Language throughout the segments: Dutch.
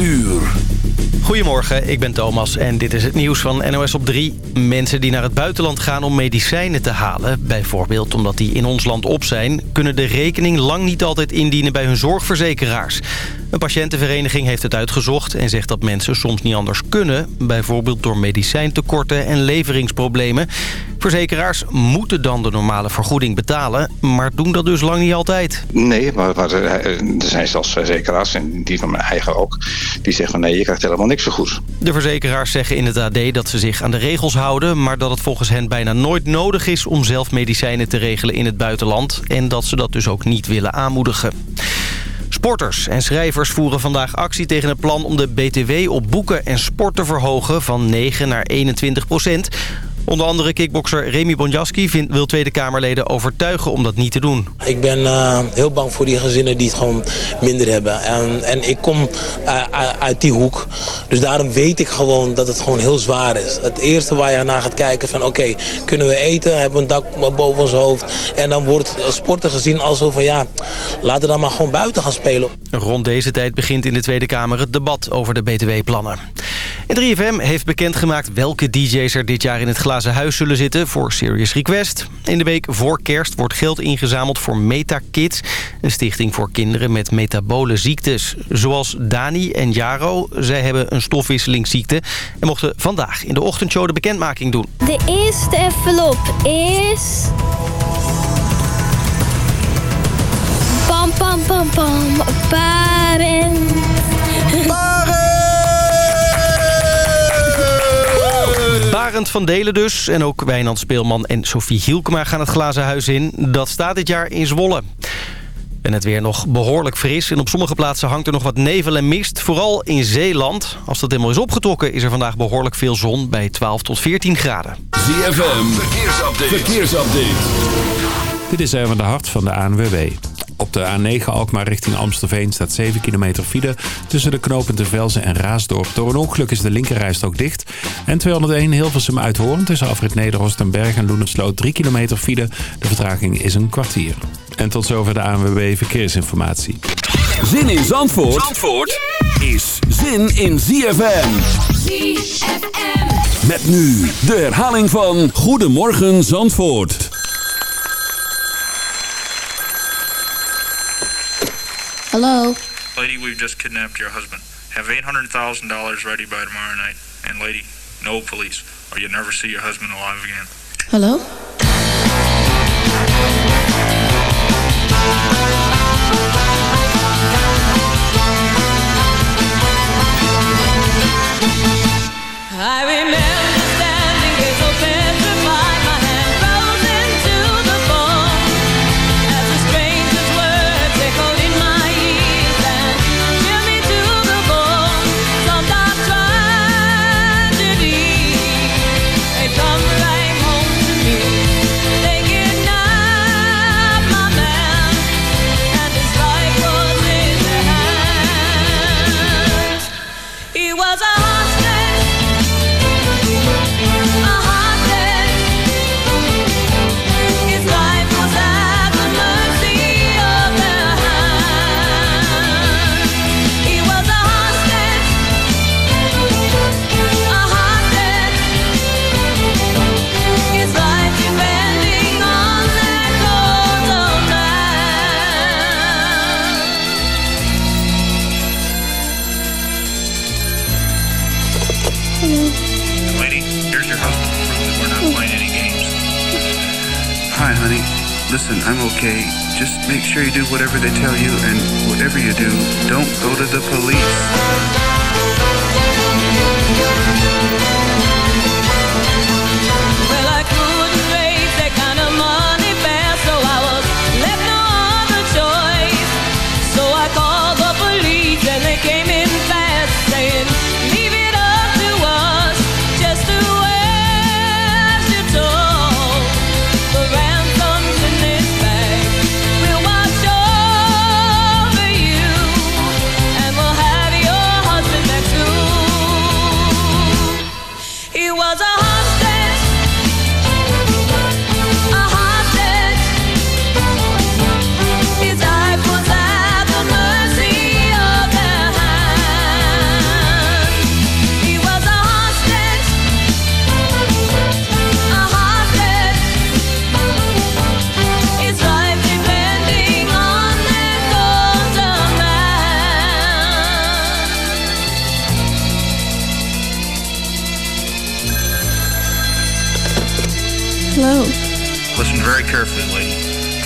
uur. Goedemorgen, ik ben Thomas en dit is het nieuws van NOS op 3. Mensen die naar het buitenland gaan om medicijnen te halen... bijvoorbeeld omdat die in ons land op zijn... kunnen de rekening lang niet altijd indienen bij hun zorgverzekeraars. Een patiëntenvereniging heeft het uitgezocht... en zegt dat mensen soms niet anders kunnen... bijvoorbeeld door medicijntekorten en leveringsproblemen. Verzekeraars moeten dan de normale vergoeding betalen... maar doen dat dus lang niet altijd. Nee, maar, maar er zijn zelfs verzekeraars, en die van mijn eigen ook... die zeggen van nee, je krijgt helemaal niks vergoed. De verzekeraars zeggen in het AD dat ze zich aan de regels houden... maar dat het volgens hen bijna nooit nodig is om zelf medicijnen te regelen in het buitenland... en dat ze dat dus ook niet willen aanmoedigen. Sporters en schrijvers voeren vandaag actie tegen het plan om de BTW op boeken en sport te verhogen van 9 naar 21 procent. Onder andere kickbokser Remy Bonjaski wil Tweede Kamerleden overtuigen om dat niet te doen. Ik ben uh, heel bang voor die gezinnen die het gewoon minder hebben. En, en ik kom uh, uit die hoek. Dus daarom weet ik gewoon dat het gewoon heel zwaar is. Het eerste waar je naar gaat kijken van oké, okay, kunnen we eten? Hebben we een dak boven ons hoofd? En dan wordt sporten gezien alsof van ja, laten we dan maar gewoon buiten gaan spelen. Rond deze tijd begint in de Tweede Kamer het debat over de BTW-plannen. En 3FM heeft bekendgemaakt welke DJ's er dit jaar in het glazen huis zullen zitten voor Serious Request. In de week voor kerst wordt geld ingezameld voor Meta Kids, een stichting voor kinderen met metabole ziektes. Zoals Dani en Jaro, zij hebben een stofwisselingsziekte en mochten vandaag in de ochtendshow de bekendmaking doen. De eerste envelop is... Pam, pam, pam, pam, parent. Barend van Delen dus. En ook Wijnand Speelman en Sofie Hielkema gaan het glazen huis in. Dat staat dit jaar in Zwolle. En het weer nog behoorlijk fris. En op sommige plaatsen hangt er nog wat nevel en mist. Vooral in Zeeland. Als dat helemaal is opgetrokken is er vandaag behoorlijk veel zon bij 12 tot 14 graden. ZFM, verkeersupdate. verkeersupdate. Dit is even de hart van de ANWB. Op de A9 Alkmaar richting Amstelveen staat 7 kilometer file tussen de knopen de Velzen en Raasdorp. Door een ongeluk is de linkerrijstrook dicht. En 201 Hilversum Uithoorn tussen Afrit Nederhorst en Berg en Loenersloot 3 kilometer file. De vertraging is een kwartier. En tot zover de ANWB Verkeersinformatie. Zin in Zandvoort, Zandvoort is zin in ZFM. ZFM. Met nu de herhaling van Goedemorgen Zandvoort. Hello? Lady, we've just kidnapped your husband. Have $800,000 ready by tomorrow night. And lady, no police, or you'll never see your husband alive again. Hello? I'm okay. Just make sure you do whatever they tell you, and whatever you do, don't go to the police.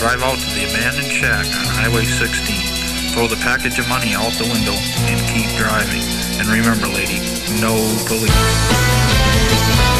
Drive out to the abandoned shack on Highway 16. Throw the package of money out the window and keep driving. And remember, lady, no police.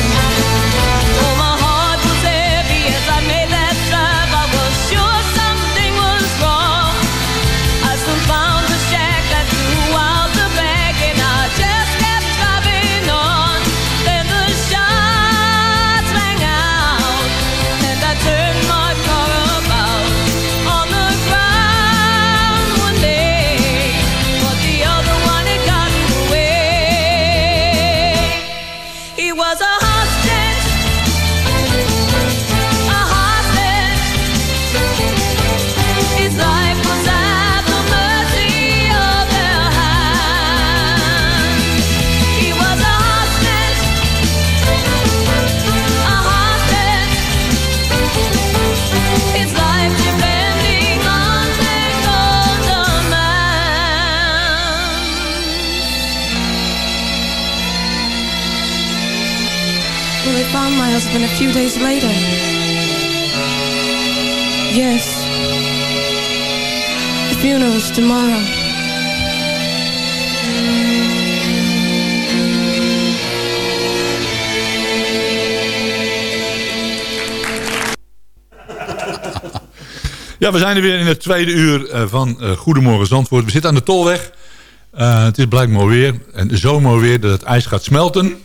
We zijn er weer in het tweede uur eh, van eh, Goedemorgen Zandvoort. We zitten aan de Tolweg. Eh, het is blijkbaar weer. En zo mooi weer dat het ijs gaat smelten.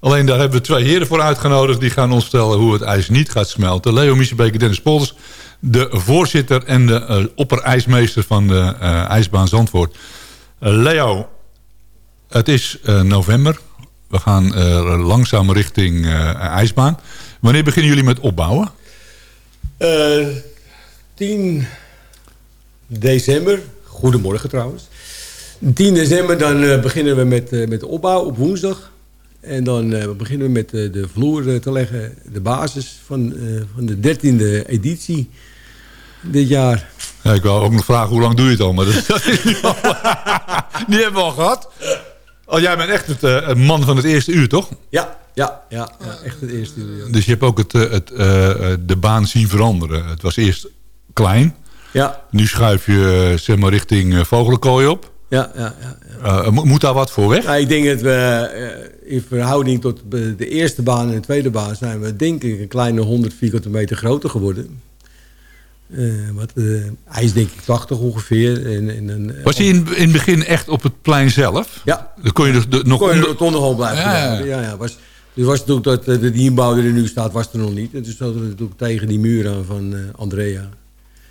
Alleen daar hebben we twee heren voor uitgenodigd. Die gaan ons vertellen hoe het ijs niet gaat smelten. Leo Miesebeek en Dennis Polders. De voorzitter en de eh, opperijsmeester van de ijsbaan Zandvoort. Leo, het is november. We gaan langzaam richting ijsbaan. Wanneer beginnen jullie met opbouwen? Eh 10 december, goedemorgen trouwens. 10 december dan eh, beginnen we met, eh, met de opbouw op woensdag. En dan eh, beginnen we met de vloer te leggen, de basis van, van de dertiende editie dit jaar. Ja, ik wou ook nog vragen, hoe lang doe je het al? Maar dat, dat is al- die hebben we al gehad. Oh, jij bent echt het man van het eerste uur, toch? Ja, ja, ja, ja echt het eerste uur. ja. Dus je hebt ook het, het, de baan zien veranderen. Het was eerst klein. Ja. Nu schuif je eh, zeg maar, richting eh, Vogelenkooi op. Ja, ja, ja. Eh, mo- moet daar wat voor weg? Nou, ik denk dat we in verhouding tot de eerste baan en de tweede baan... zijn we denk ik een kleine 100 vierkante meter groter geworden. Wat, hij is denk ik 80 ongeveer. En, en, een- Was hij in, in het begin echt op het plein zelf? Ja. Dan kon je dus de, nog kon je onder- gewoon blijven Ja, ja, ja. Ja, ja. Was, dus was natuurlijk dat de dienbouw die er nu staat, was er nog niet. En toen zaten we natuurlijk tegen die muur aan van Andrea.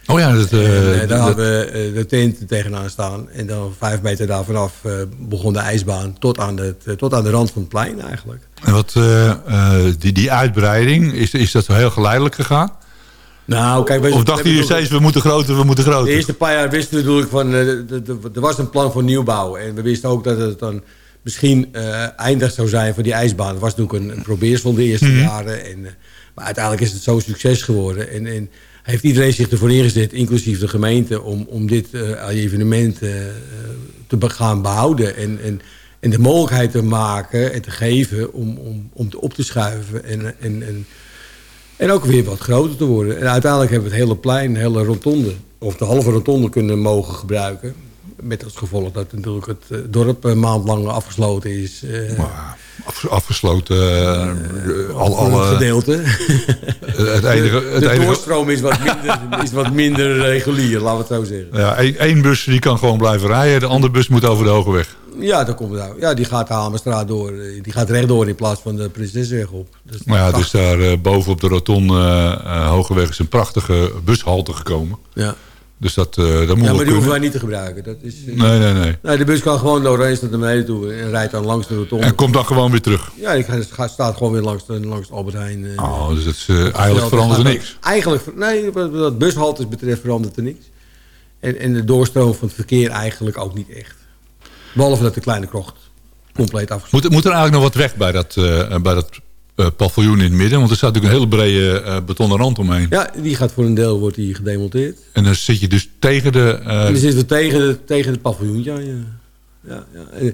Oh ja, dat, eh, En, eh, daar hadden we eh, de tent tegenaan staan. En dan vijf meter daar vanaf begon de ijsbaan tot aan, de, tot aan de rand van het plein eigenlijk. En wat, die, die uitbreiding, is, is dat heel geleidelijk gegaan? Nou, kijk, of jullie hebben steeds, we moeten groter, we moeten De groter? eerste paar jaar wisten we natuurlijk van... de- de- er was een plan voor nieuwbouw. En we wisten ook dat het dan misschien eindig zou zijn voor die ijsbaan. Het was natuurlijk een, een probeersel de eerste Mhm. jaren. En, maar uiteindelijk is het zo'n succes geworden. En, en heeft iedereen zich ervoor ingezet, inclusief de gemeente... om, om dit eh, evenement eh, te gaan behouden. En, en, en de mogelijkheid te maken en te geven om, om, om te op te schuiven. En, en, en, en ook weer wat groter te worden. En uiteindelijk hebben we het hele plein, de hele rotonde... of de halve rotonde kunnen mogen gebruiken. Met als gevolg dat natuurlijk het eh, dorp een maand lang afgesloten is. eh, Af- afgesloten, eh, al, alle, gedeelte. het enige, de het de enige, doorstroom is wat minder, is wat minder regulier, laten we het zo zeggen. ja, één, één bus die kan gewoon blijven rijden, de andere bus moet over de hoge weg. Ja, dat komt het uit. Ja, die gaat de Hamerstraat door. Die gaat rechtdoor in plaats van de Prinsessenweg op. Dus Maar ja, dus daar boven op de rotonde uh, Hogeweg is een prachtige bushalte gekomen. Ja. Dus dat, eh dat moet Ja, maar die hoeven wij niet te gebruiken. Dat is, eh, Nee, nee, nee. Nee, de bus kan gewoon doorheen tot naar beneden toe en rijdt dan langs de rotonde. En komt dan gewoon weer terug. Ja, gaat- gaat- staat gewoon weer langs, langs Albert Heijn. eh. Oh, dus dat is, eigenlijk verandert er niks. Eigenlijk, nee, wat bushaltes betreft verandert er niks. En, en de doorstroom van het verkeer eigenlijk ook niet echt. Behalve dat de kleine krocht compleet afgesloten Moet, moet er eigenlijk nog wat weg bij dat, bij dat eh, paviljoen in het midden? Want er staat natuurlijk een hele brede eh, betonnen rand omheen. Ja, die gaat voor een deel wordt die gedemonteerd. En dan zit je dus tegen de... eh, en dan zitten we tegen, de, tegen het paviljoen, ja. Ja, ja, ja.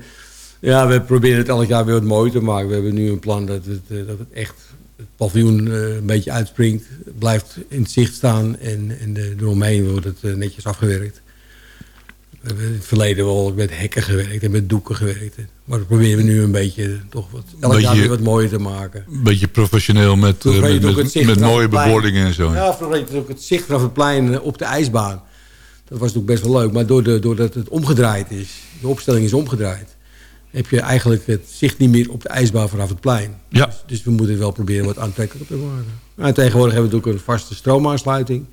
Ja, we proberen het elk jaar weer wat mooier te maken. We hebben nu een plan dat het, dat het echt het paviljoen een beetje uitspringt. Blijft in het zicht staan en, en de, eromheen wordt het netjes afgewerkt. We hebben in het verleden wel met hekken gewerkt en met doeken gewerkt. Maar dat proberen we nu een beetje toch wat, elk jaar Beetje- weer wat mooier te maken. Een beetje professioneel met, eh, met, mooie bebordingen en zo. Ja, vroeger ook het zicht vanaf het plein eh, op de ijsbaan. Dat was natuurlijk best wel leuk. Maar doordat, doordat het omgedraaid is, de opstelling is omgedraaid... heb je eigenlijk het zicht niet meer op de ijsbaan vanaf het plein. Ja. Dus, dus we moeten het wel proberen wat aantrekkelijker te maken. Nou, tegenwoordig hebben we natuurlijk een vaste stroomaansluiting.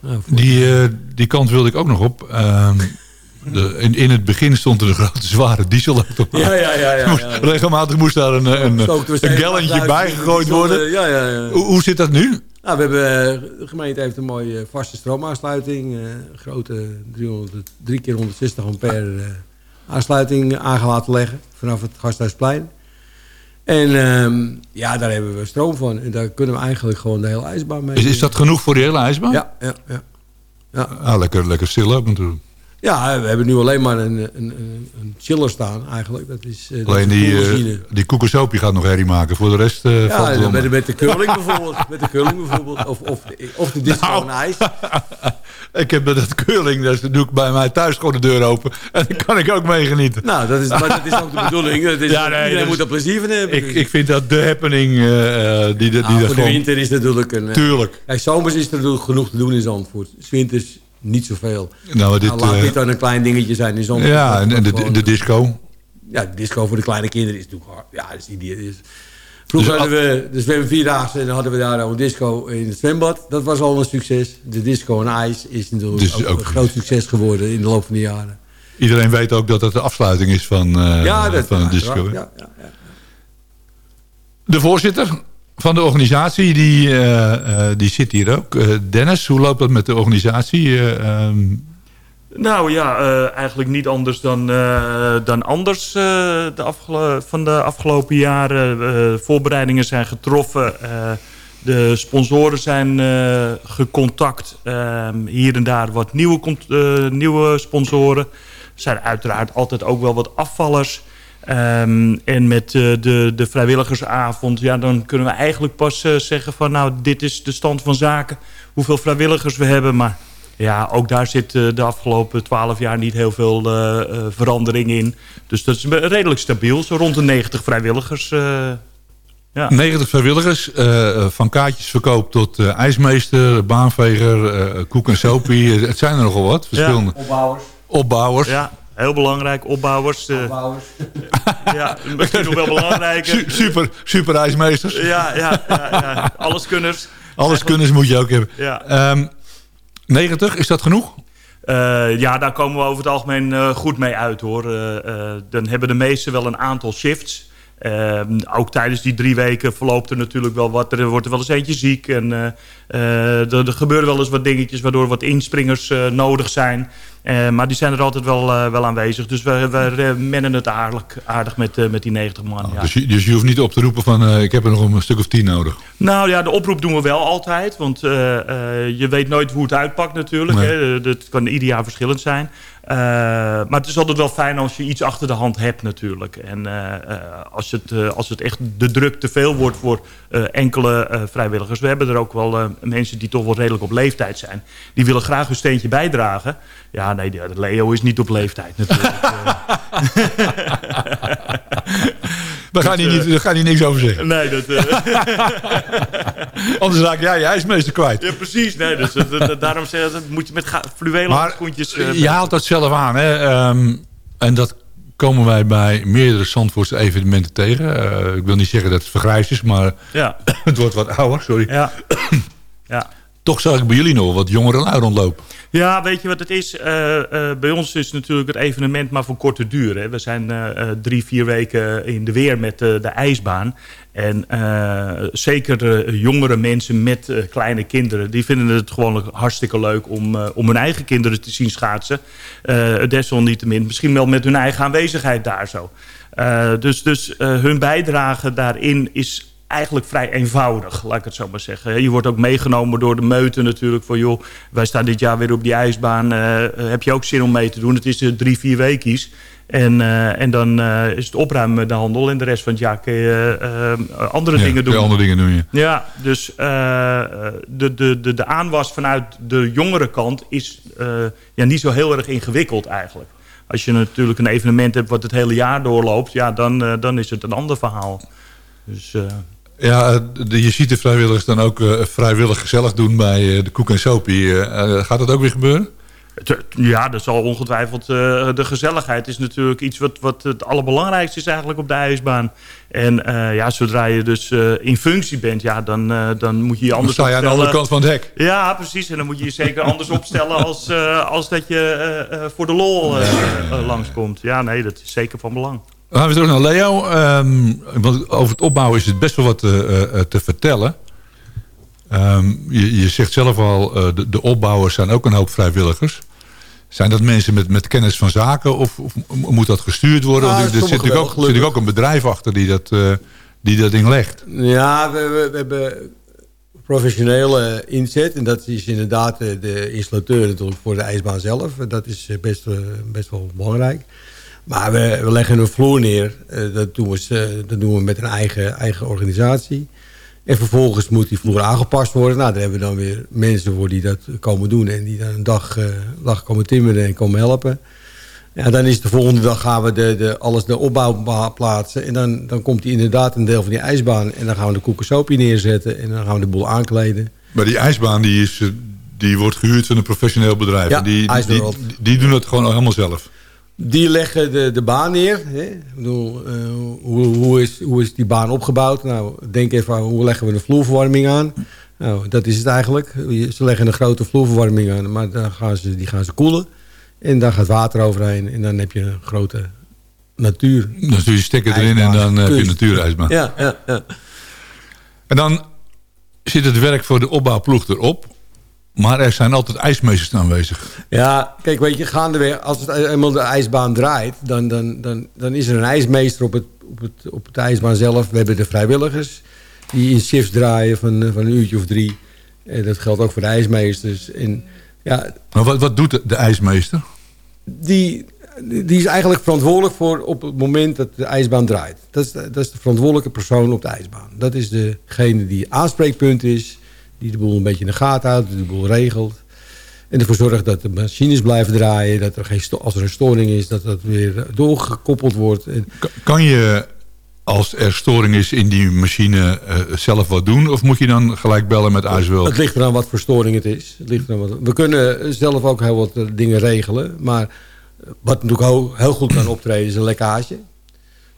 Nou, Die, eh, die kant wilde ik ook nog op. Ehm, de, in, in het begin stond er een grote zware dieselautomaat. Ja, ja, ja, ja. Regelmatig moest daar een, een, een achteruit. bij gegooid worden. Ja, ja, ja. Hoe, hoe zit dat nu? Nou, we hebben, eh, de gemeente heeft een mooie eh, vaste stroomaansluiting. eh, Een grote 300, 3 keer 160 ampère eh, aansluiting aan laten leggen. Vanaf het Gasthuisplein. En ehm, ja, daar hebben we stroom van. En daar kunnen we eigenlijk gewoon de hele ijsbaan mee. Is, is dat genoeg voor de hele ijsbaan? Ja, ja, ja. Ja. Ah, lekker, lekker stil ook natuurlijk. Ja, we hebben nu alleen maar een, een, een, chiller staan eigenlijk. Dat is, eh, dat Alleen is die, koelmachine. die koekensopie gaat nog herrie maken. Voor de rest valt Ja, met, met de curling bijvoorbeeld. Met de curling bijvoorbeeld. Of, of, of de disco Nou. en ijs. Ik heb dat curling, dus dan doe ik bij mij thuis gewoon de deur open. En dan kan ik ook meegenieten. Nou, dat is, maar dat is ook de bedoeling. Dat is, Ja, nee, iedereen dat moet er plezier van hebben. Ik, ik vind dat de happening die, de- die Nou, dat voor de winter is natuurlijk een... Tuurlijk. Kijk, zomers is er natuurlijk genoeg te doen in Zandvoort. Winters niet zoveel. Nou, dit, nou, laat eh, dit dan een klein dingetje zijn in Zandvoort. Ja, Dat en, en de, de disco. Ja, de disco voor de kleine kinderen is natuurlijk... Ja, dat is idee. Vroeger Dus hadden we de zwem vierdaagse en dan hadden we daar een disco in het zwembad. Dat was al een succes. De disco en ijs is natuurlijk Dus ook, ook- een groot succes geworden in de loop van de jaren. Iedereen weet ook dat het de afsluiting is van, ja, dat van de ja, disco. ja, ja. De voorzitter van de organisatie, die, eh, eh, die zit hier ook. Eh, Dennis, hoe loopt dat met de organisatie? Eh, ehm, Nou ja, eigenlijk niet anders dan, dan anders eh, de van de afgelopen jaren. Voorbereidingen zijn getroffen. de sponsoren zijn gecontact. Ehm, hier en daar wat nieuwe, nieuwe sponsoren. Er zijn uiteraard altijd ook wel wat afvallers. Ehm, en met eh, de, de vrijwilligersavond, ja, dan kunnen we eigenlijk pas eh, zeggen van... nou, dit is de stand van zaken, hoeveel vrijwilligers we hebben. Maar ja, ook daar zit eh, de afgelopen twaalf jaar niet heel veel eh, eh, verandering in. Dus dat is redelijk stabiel, zo rond de 90 vrijwilligers. eh, ja. 90 vrijwilligers, eh, van kaartjesverkoop tot eh, ijsmeester, baanveger, eh, koek en sopie. het zijn er nogal wat, verschillende. Opbouwers. Opbouwers. Ja, heel belangrijk, opbouwers. eh, ja, misschien nog wel belangrijker. Su- super, super ijsmeesters. Ja, ja, ja, ja. alleskunners. Alles kunnen moet je ook hebben. Ja. Ehm, 90, is dat genoeg? Eh, ja, daar komen we over het algemeen eh, goed mee uit hoor. Eh, eh, dan hebben de meesten wel een aantal shifts. Eh, ook tijdens die drie weken verloopt er natuurlijk wel wat. Er wordt er wel eens eentje ziek. En eh, eh, er, er gebeuren wel eens wat dingetjes waardoor wat inspringers eh, nodig zijn. Maar die zijn er altijd wel, wel aanwezig. Dus we, we mennen het aardig, aardig met, met die 90 man. ja. Dus, je, dus je hoeft niet op te roepen van ik heb er nog een stuk of 10 nodig. Nou ja, de oproep doen we wel altijd. Want je weet nooit hoe het uitpakt natuurlijk. Nee. Hè. Dat kan ieder jaar verschillend zijn. Eh, maar het is altijd wel fijn als je iets achter de hand hebt natuurlijk. En eh, eh, als, het, als het echt de druk te veel wordt voor enkele vrijwilligers. We hebben er ook wel mensen die toch wel redelijk op leeftijd zijn. Die willen graag hun steentje bijdragen. Ja, nee, de- Leo is niet op leeftijd natuurlijk. Daar ga je niet, daar ga je niks over zeggen. nee, dat... eh, Anders raak jij je ijsmeester kwijt. Ja, precies. Nee, dus, dat- dat- daarom zeg ik, dat moet je met fluwelen Maar handschoentjes... eh, je haalt dat zelf aan. Hè? Ehm, en dat komen wij bij meerdere Zandvoortse evenementen tegen. Eh, ik wil niet zeggen dat het vergrijsd is, maar Ja. het wordt wat ouder. Sorry. Ja. ja. Toch zag ik bij jullie nog wat jongere lui rondlopen. Ja, weet je wat het is? Eh, eh, bij ons is natuurlijk het evenement maar van korte duur. Hè. We zijn eh, drie, vier weken in de weer met de ijsbaan. En zeker jongere mensen met kleine kinderen... die vinden het gewoon hartstikke leuk om, om hun eigen kinderen te zien schaatsen. Desalniettemin misschien wel met hun eigen aanwezigheid daar zo. Dus dus hun bijdrage daarin is eigenlijk vrij eenvoudig, laat ik het zo maar zeggen. Je wordt ook meegenomen door de meute natuurlijk. Van joh, wij staan dit jaar weer op die ijsbaan. eh, heb je ook zin om mee te doen? Het is eh, drie, vier weekjes. En, eh, en dan eh, is het opruimen de handel. En de rest van het jaar kun je eh, andere Ja, dingen je doen. andere dingen doen, ja. Ja, dus eh, de, de, de, de aanwas vanuit de jongere kant is eh, ja, niet zo heel erg ingewikkeld eigenlijk. Als je natuurlijk een evenement hebt wat het hele jaar doorloopt, ja, dan, eh, dan is het een ander verhaal. Dus, eh, Ja, de, je ziet de vrijwilligers dan ook eh, vrijwillig gezellig doen bij eh, de Koek en Sopie. Eh, eh, gaat dat ook weer gebeuren? ja, dat zal ongetwijfeld. de gezelligheid is natuurlijk iets wat, wat het allerbelangrijkste is eigenlijk op de ijsbaan. En ja, zodra je dus in functie bent, ja, dan, dan moet je je Dan anders sta je aan de andere opstellen. kant van het hek. Ja, precies. En dan moet je je zeker anders opstellen als, als dat je voor de lol langskomt. Ja, nee, dat is zeker van belang. Dan gaan we terug naar Leo. Ehm, want over het opbouwen is het best wel wat eh, eh, te vertellen. Ehm, je, je zegt zelf al, eh, de, de opbouwers zijn ook een hoop vrijwilligers. Zijn dat mensen met, met kennis van zaken of, of moet dat gestuurd worden? Er zit natuurlijk, ook, zit natuurlijk ook een bedrijf achter die dat, eh, die dat ding legt. Ja, we, we, we hebben professionele inzet. En dat is inderdaad de, installateur natuurlijk voor de ijsbaan zelf. Dat is best, best wel belangrijk. Maar we, we leggen een vloer neer. Eh, dat, doen we, eh, dat doen we met een eigen, eigen organisatie. En vervolgens moet die vloer aangepast worden. Nou, daar hebben we dan weer mensen voor die dat komen doen. En die dan een dag, eh, dag komen timmeren en komen helpen. Ja, dan is de volgende dag gaan we de, de, alles de opbouw plaatsen. En dan, dan komt die inderdaad een deel van die ijsbaan. En dan gaan we de koekensopie neerzetten. En dan gaan we de boel aankleden. Maar die ijsbaan die is, die wordt gehuurd van een professioneel bedrijf. Ja, En die, die, die, IJswereld. die doen het gewoon helemaal zelf. Die leggen de, de baan neer. Hè? Ik bedoel, eh, hoe, hoe, is, hoe is die baan opgebouwd? Nou, denk even aan hoe leggen we de vloerverwarming aan. Nou, dat is het eigenlijk. Ze leggen een grote vloerverwarming aan, maar dan gaan ze, die gaan ze koelen. En daar gaat water overheen. En dan heb je een grote natuur. Dan doe je stekker erin en dan heb je natuurijsbaan. Ja, ja, ja. En dan zit het werk voor de opbouwploeg erop. Maar er zijn altijd ijsmeesters aanwezig. Ja, kijk, weet je, gaandeweg, als het eenmaal de ijsbaan draait... dan, dan, dan, dan is er een ijsmeester op het, op, het, op het ijsbaan zelf. We hebben de vrijwilligers die in shifts draaien van, eh, van een uurtje of drie. En dat geldt ook voor de ijsmeesters. En ja, Maar wat, wat doet de, de ijsmeester? die, die is eigenlijk verantwoordelijk voor op het moment dat de ijsbaan draait. Dat is, de, dat is de verantwoordelijke persoon op de ijsbaan. Dat is degene die aanspreekpunt is, die de boel een beetje in de gaten houdt, die de boel regelt. En ervoor zorgt dat de machines blijven draaien, dat er geen als er een storing is, dat dat weer doorgekoppeld wordt. Kan je, als er storing is in die machine, eh, zelf wat doen? Of moet je dan gelijk bellen met IJsworld? Het ligt eraan wat voor storing het is. Het ligt eraan wat, we kunnen zelf ook heel wat eh, dingen regelen. Maar eh, wat natuurlijk heel, heel goed kan optreden is een lekkage.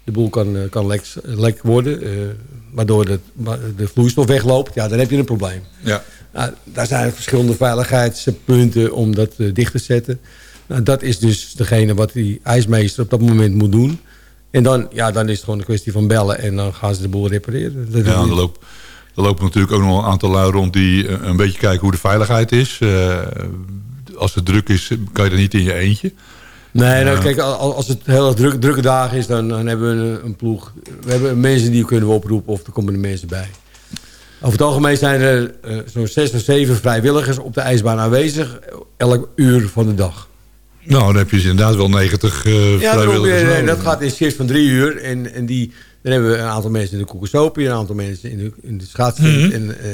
De boel kan, eh, kan lek, lek worden. eh, waardoor de, de vloeistof wegloopt. Ja, dan heb je een probleem. Ja. Nou, daar zijn verschillende veiligheidspunten om dat eh, dicht te zetten. Nou, dat is dus degene wat die ijsmeester op dat moment moet doen. En dan, ja, dan is het gewoon een kwestie van bellen en dan gaan ze de boel repareren. Dat Ja, er er lopen natuurlijk ook nog een aantal lui rond die een beetje kijken hoe de veiligheid is. Als het druk is, kan je er niet in je eentje. Nee, nou, Ja. kijk, al- als het heel druk, drukke dagen is, dan, dan hebben we een, een ploeg. We hebben mensen die kunnen we oproepen of er komen er mensen bij. Over het algemeen zijn er eh, zo'n zes of zeven vrijwilligers op de ijsbaan aanwezig. Elk uur van de dag. Nou, dan heb je dus inderdaad wel 90 eh Ja, daarom, vrijwilligers eh, nodig. dat gaat in shifts van drie uur. En, en die, dan hebben we een aantal mensen in de koekensopie, een aantal mensen in de, in de schaatsen. Mhm. En eh,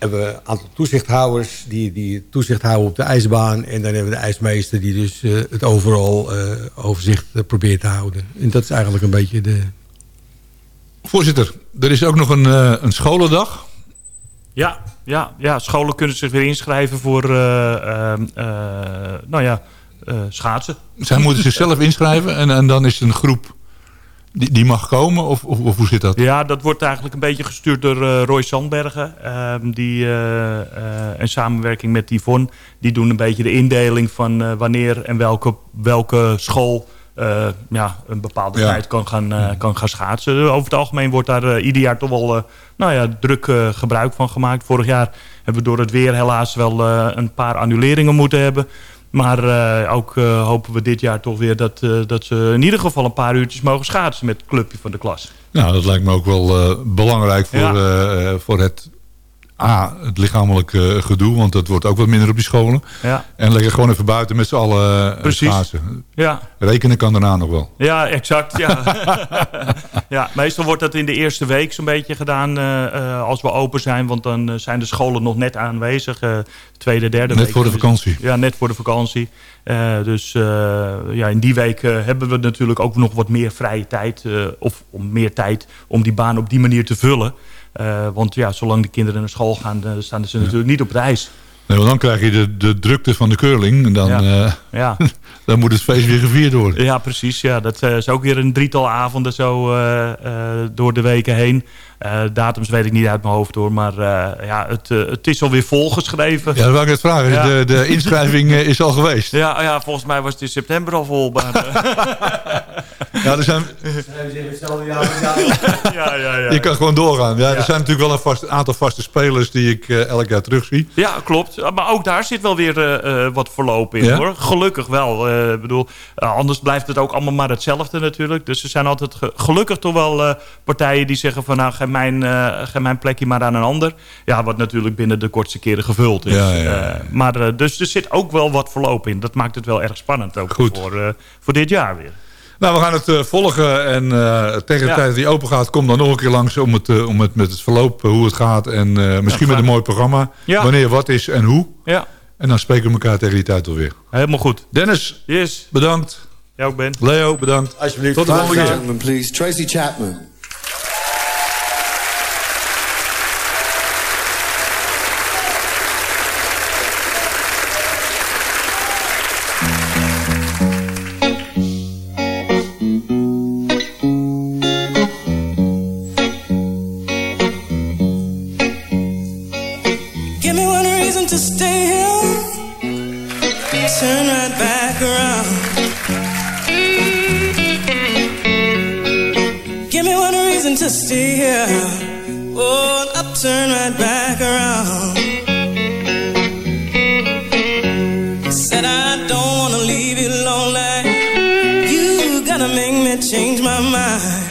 hebben we een aantal toezichthouders die, die toezicht houden op de ijsbaan. En dan hebben we de ijsmeester die dus eh, het overal eh, overzicht eh, probeert te houden. En dat is eigenlijk een beetje de... Voorzitter, er is ook nog een, eh, een scholendag. Ja, ja, ja, scholen kunnen zich weer inschrijven voor eh, ehm, eh, nou ja, eh, schaatsen. Zij moeten zichzelf inschrijven en, en dan is het een groep die, die mag komen? Of, of, of hoe zit dat? Ja, dat wordt eigenlijk een beetje gestuurd door eh, Roy Sandbergen. Ehm, die, eh, eh, in samenwerking met Yvonne. Die doen een beetje de indeling van eh, wanneer en welke, welke school... eh, ja, een bepaalde Ja. tijd kan gaan, eh, kan gaan schaatsen. Over het algemeen wordt daar eh, ieder jaar toch wel eh, nou ja, druk eh, gebruik van gemaakt. Vorig jaar hebben we door het weer helaas wel eh, een paar annuleringen moeten hebben. Maar eh, ook eh, hopen we dit jaar toch weer dat, eh, dat ze in ieder geval een paar uurtjes mogen schaatsen met het clubje van de klas. Nou, dat lijkt me ook wel belangrijk voor, Ja. voor het A, het lichamelijk eh, gedoe, want dat wordt ook wat minder op die scholen. Ja. En lekker gewoon even buiten met z'n allen uh, Precies. Ja. Rekenen kan daarna nog wel. Ja, exact. Ja. ja, meestal wordt dat in de eerste week zo'n beetje gedaan eh, als we open zijn. Want dan zijn de scholen nog net aanwezig. tweede, derde Net week. voor de vakantie. Ja, net voor de vakantie. Dus ja, in die week hebben we natuurlijk ook nog wat meer vrije tijd. of om meer tijd om die baan op die manier te vullen. Eh, want ja, zolang de kinderen naar school gaan, eh, staan ze natuurlijk niet op het ijs. Nee, want dan krijg je de, de drukte van de curling. En dan, Ja. eh, Ja. dan moet het feest weer gevierd worden. Ja, precies. Ja, dat eh, is ook weer een drietal avonden zo eh, eh, door de weken heen. Eh, datums weet ik niet uit mijn hoofd hoor. Maar eh, ja, het, het is alweer volgeschreven. Ja, dat wil ik net vragen. Ja. De, de inschrijving is al geweest. Ja, ja, volgens mij was het in september al vol. Maar, Ja, er zijn, ja, ja, ja. je kan gewoon doorgaan. Ja, Ja. Er zijn natuurlijk wel een vast, aantal vaste spelers die ik elk jaar terugzie. Ja, klopt. Maar ook daar zit wel weer eh, eh, wat verloop in Ja? hoor. Gelukkig wel. Eh, Ik bedoel, eh, anders blijft het ook allemaal maar hetzelfde natuurlijk. Dus er zijn altijd ge- gelukkig toch wel eh, partijen die zeggen van nou, geef mijn, geef mijn plekje maar aan een ander. Ja, wat natuurlijk binnen de kortste keren gevuld is. Ja, ja, ja. Maar dus er zit ook wel wat verloop in. Dat maakt het wel erg spannend ook Goed. Voor, voor dit jaar weer. Nou, we gaan het volgen. En tegen de Ja. tijd dat die open gaat, kom dan nog een keer langs om het, om het met het verloop, hoe het gaat. En misschien met een mooi programma. Ja. Wanneer wat is en hoe. Ja, En dan spreken we elkaar tegen die tijd alweer. helemaal goed. Dennis, Yes, bedankt. jij ook Ben. Leo, bedankt. Alsjeblieft. Tot de volgende keer. please. Tracy Chapman. Stay here. Oh, I'll turn right back around. Said I don't wanna leave you lonely. You gotta make me change my mind.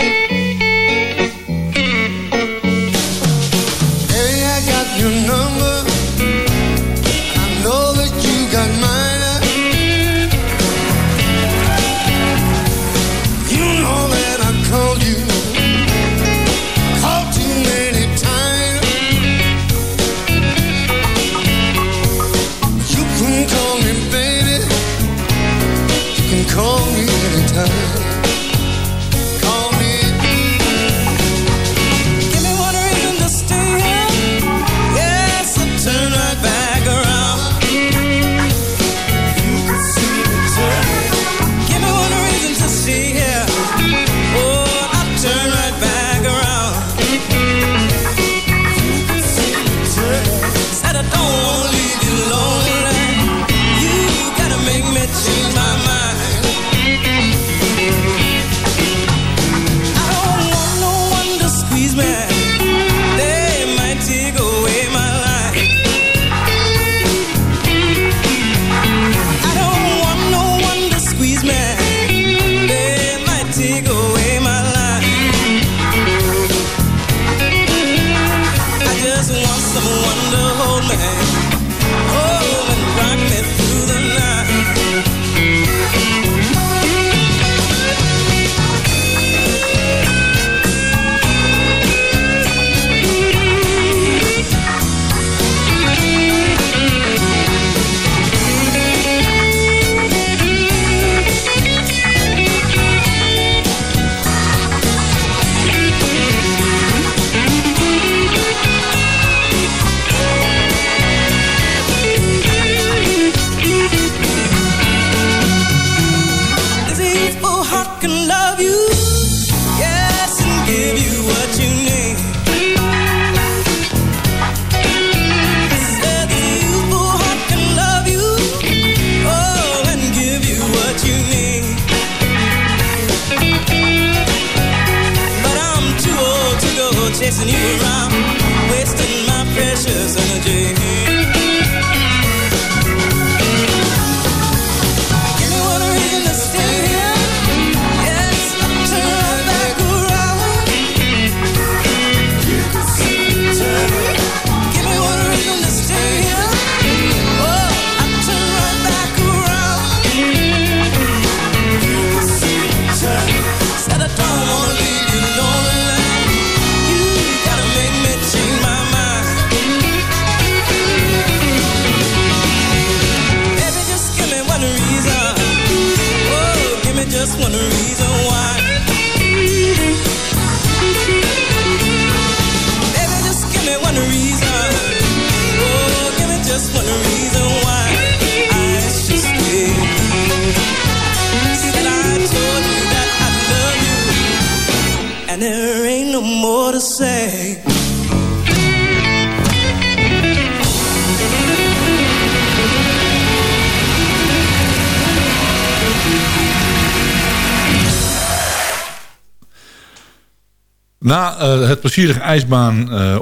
Het plezierige ijsbaan eh,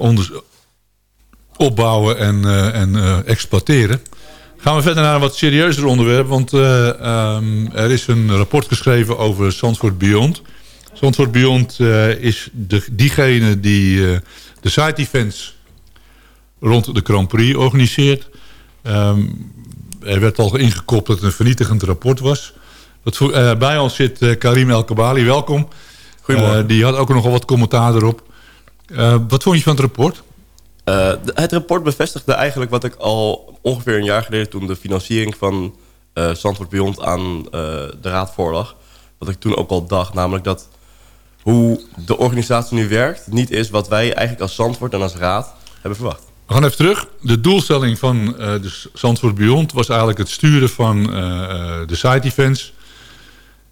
opbouwen en, eh, en eh, exploiteren... gaan we verder naar een wat serieuzer onderwerp. Want eh, ehm, er is een rapport geschreven over Zandvoort Beyond. Zandvoort Beyond is de, diegene die de side events rond de Grand Prix organiseert. Ehm, er werd al ingekopt dat het een vernietigend rapport was. Bij ons zit Karim El Kabali, welkom. Goedemorgen. Die had ook nogal wat commentaar erop. Eh, wat vond je van het rapport? Eh, het rapport bevestigde eigenlijk wat ik al ongeveer een jaar geleden... toen de financiering van eh Zandvoort Beyond aan de raad voorlag... wat ik toen ook al dacht, namelijk dat hoe de organisatie nu werkt... niet is wat wij eigenlijk als Zandvoort en als raad hebben verwacht. We gaan even terug. De doelstelling van de Zandvoort Beyond was eigenlijk het sturen van de side events.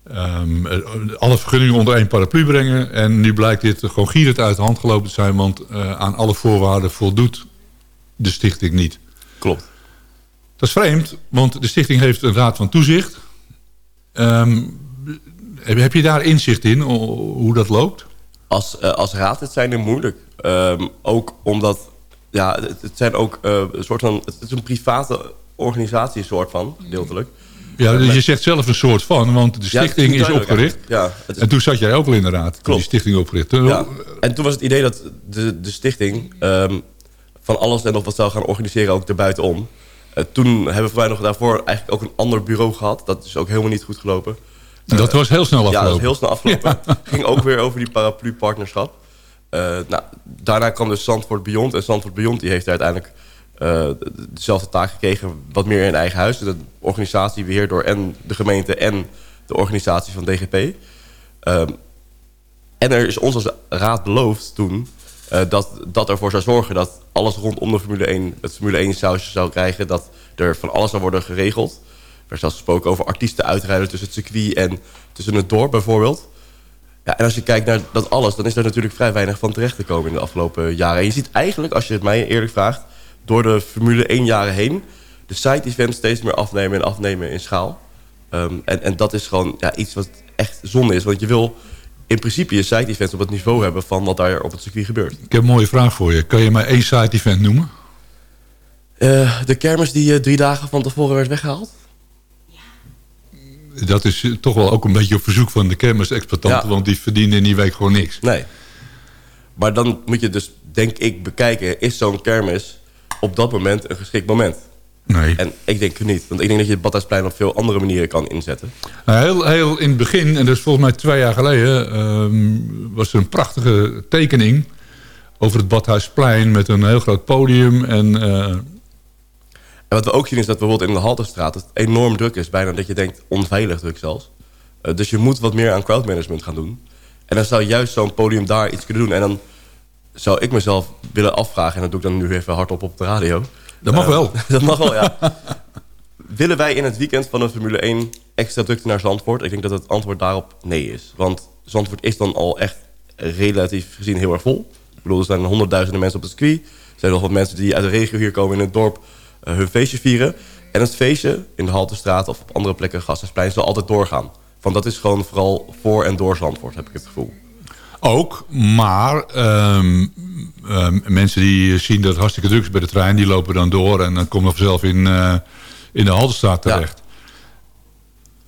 Ehm, eh, alle vergunningen onder één paraplu brengen. En nu blijkt dit gewoon gierend uit de hand gelopen te zijn. Want eh, aan alle voorwaarden voldoet de stichting niet. Klopt. Dat is vreemd, want de stichting heeft een raad van toezicht. Ehm, heb, je daar inzicht in, hoe dat loopt? Als, eh, als raad het zijn er moeilijk. Ehm, ook omdat, ja, het, het zijn ook een soort van... Het is een private organisatie, soort van, deeltelijk. Ja, dus je zegt zelf een soort van, want de stichting is opgericht. Ja, is- En toen zat jij ook al in de raad, toen Klopt. die stichting opgericht. Ja. En toen was het idee dat de, de stichting ehm, van alles en nog wat zou gaan organiseren, ook erbuitenom. Uh, toen hebben wij nog daarvoor eigenlijk ook een ander bureau gehad. Dat is ook helemaal niet goed gelopen. Dat was heel snel Ja, dat afgelopen. is heel snel afgelopen. Ging ook weer over die paraplu-partnerschap. Eh, nou, daarna kwam dus Zandvoort Beyond. En Zandvoort Beyond die heeft uiteindelijk eh, dezelfde taak gekregen. Wat meer in eigen huis. De organisatie beheerd door en de gemeente en de organisatie van DGP. Ehm, en er is ons als raad beloofd toen... eh, dat dat ervoor zou zorgen dat alles rondom de Formule 1... het Formule 1 sausje zou krijgen. Dat er van alles zou worden geregeld. Er werd zelfs gesproken over artiesten uitrijden tussen het circuit en tussen het dorp bijvoorbeeld. Ja, en als je kijkt naar dat alles, dan is er natuurlijk vrij weinig van terecht gekomen in de afgelopen jaren. En je ziet eigenlijk, als je het mij eerlijk vraagt, door de Formule 1 jaren heen... de side-events steeds meer afnemen en afnemen in schaal. Ehm, en, en dat is gewoon ja, iets wat echt zonde is. Want je wil in principe je side-events op het niveau hebben van wat daar op het circuit gebeurt. Ik heb een mooie vraag voor je. Kan je mij één side event noemen? Eh, de kermis die eh, drie dagen van tevoren werd weggehaald? Dat is eh, toch wel ook een beetje op verzoek van de kermisexploitanten. Ja. Want die verdienen in die week gewoon niks. Nee. Maar dan moet je dus, denk ik, bekijken... is zo'n kermis op dat moment een geschikt moment? Nee. En ik denk het niet. Want ik denk dat je het Badhuisplein op veel andere manieren kan inzetten. Nou, heel, heel in het begin, en dat is volgens mij twee jaar geleden... ehm, was er een prachtige tekening over het Badhuisplein... met een heel groot podium. En, eh, En wat we ook zien is dat bijvoorbeeld in de Halterstraat... het enorm druk is. Bijna dat je denkt onveilig druk zelfs. Eh, dus je moet wat meer aan crowdmanagement gaan doen. En dan zou juist zo'n podium daar iets kunnen doen. En dan zou ik mezelf willen afvragen... en dat doe ik dan nu even hardop op de radio... Dat mag Eh, wel. dat mag wel, ja. Willen wij in het weekend van een Formule 1 extra drukte naar Zandvoort? Ik denk dat het antwoord daarop nee is. Want Zandvoort is dan al echt relatief gezien heel erg vol. Ik bedoel, er zijn honderdduizenden mensen op het circuit. Er zijn nog wat mensen die uit de regio hier komen in het dorp eh, hun feestje vieren. En het feestje in de Haltestraat of op andere plekken, Gasthuisplein, zal altijd doorgaan. Want dat is gewoon vooral voor en door Zandvoort, heb ik het gevoel. Ook, maar ehm, ehm, mensen die zien dat het hartstikke druk is bij de trein... die lopen dan door en dan komen we vanzelf in, eh, in de Haltestraat terecht.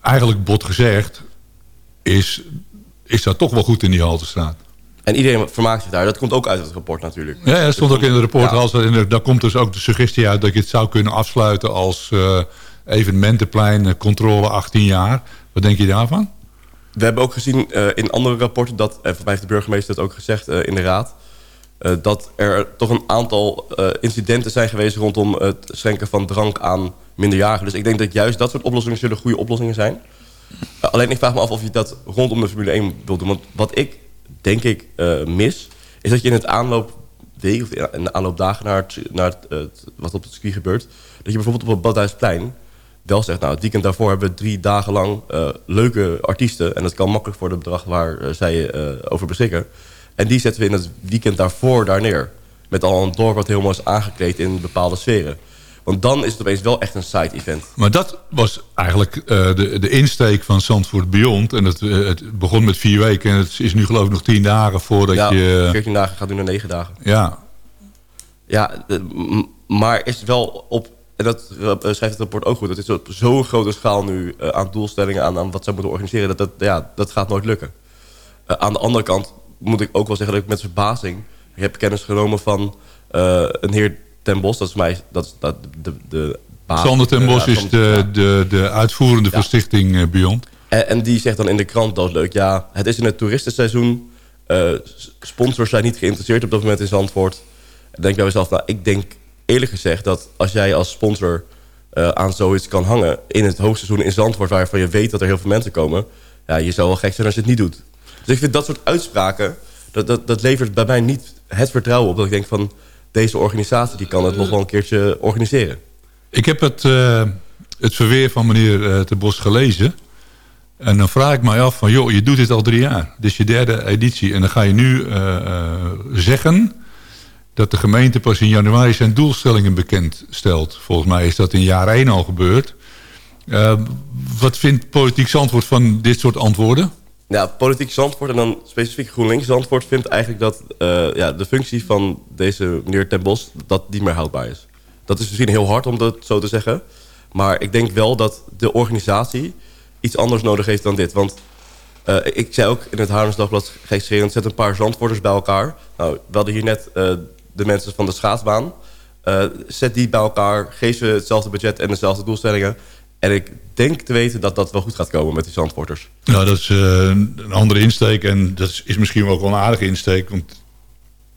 Eigenlijk bot gezegd is, is dat toch wel goed in die Haltestraat. En iedereen vermaakt zich daar. Dat komt ook uit het rapport natuurlijk. Ja, dat stond ook in het rapport. Ja. De- daar komt dus ook de suggestie uit dat je het zou kunnen afsluiten als eh, evenementenplein, eh, controle 18 jaar. Wat denk je daarvan? We hebben ook gezien eh, in andere rapporten, dat, en volgens mij heeft de burgemeester het ook gezegd eh, in de raad, eh, dat er toch een aantal eh, incidenten zijn geweest rondom het schenken van drank aan minderjarigen. Dus ik denk dat juist dat soort oplossingen zullen goede oplossingen zijn. Eh, alleen ik vraag me af of je dat rondom de Formule 1 wilt doen. Want wat ik denk ik eh, mis, is dat je in het aanloopweek of in de aanloopdagen naar, naar eh, het- wat op het circuit gebeurt, dat je bijvoorbeeld op het Badhuisplein wel zegt... nou, het weekend daarvoor hebben we drie dagen lang eh, leuke artiesten... en dat kan makkelijk voor het bedrag waar eh, zij eh, over beschikken. En die zetten we in het weekend daarvoor daar neer. Met al een dorp wat helemaal is aangekleed in bepaalde sferen. Want dan is het opeens wel echt een side-event. Maar dat was eigenlijk de, de insteek van Zandvoort Beyond. En het, het begon met vier weken. En het is nu geloof ik nog tien dagen voordat ja, je... 14 dagen gaat nu naar 9 dagen. Ja, Ja, de- maar is wel op... En dat eh, schrijft het rapport ook goed. Het is op zo'n grote schaal nu eh, aan doelstellingen... Aan, aan wat ze moeten organiseren. Dat, dat, ja, dat gaat nooit lukken. Eh, aan de andere kant moet ik ook wel zeggen... dat ik met verbazing heb kennis genomen van een heer Ten Bos. Dat is mij... Dat is dat, de, de baas. Sander ten Bos Ja, is de, de, de uitvoerende van Stichting Beyond. En, en die zegt dan in de krant dat leuk. Ja, het is in het toeristenseizoen. Sponsors zijn niet geïnteresseerd op dat moment in Zandvoort. Dan denk ik bij mezelf, nou, ik denk eerlijk gezegd dat als jij als sponsor eh, aan zoiets kan hangen in het hoogseizoen in Zandvoort, waarvan je weet dat er heel veel mensen komen, ja, je zou wel gek zijn als je het niet doet. Dus ik vind dat soort uitspraken, dat, dat, dat levert bij mij niet het vertrouwen op dat ik denk van deze organisatie die kan het nog wel een keertje organiseren. Ik heb het, eh, het verweer van meneer eh Ten Bos gelezen. En dan vraag ik mij af van, joh, je doet dit al drie jaar. Dit is je derde editie. En dan ga je nu zeggen dat de gemeente pas in januari zijn doelstellingen bekend stelt. Volgens mij is dat in jaar één al gebeurd. Eh, wat vindt politiek Zandvoort van dit soort antwoorden? Ja, politiek Zandvoort en dan specifiek GroenLinks Zandvoort vindt eigenlijk dat eh, ja, de functie van deze meneer Ten Bos dat niet meer houdbaar is. Dat is misschien heel hard om dat zo te zeggen. Maar ik denk wel dat de organisatie iets anders nodig heeft dan dit. Want eh, ik zei ook in het Haarlems Dagblad zet een paar Zandvoorters bij elkaar. Nou, we hadden hier net de mensen van de schaatsbaan. Eh, zet die bij elkaar, geef ze hetzelfde budget en dezelfde doelstellingen. En ik denk te weten dat dat wel goed gaat komen met die Zandvoorters. Nou, dat is eh, een andere insteek. En dat is, is misschien ook wel een aardige insteek. Want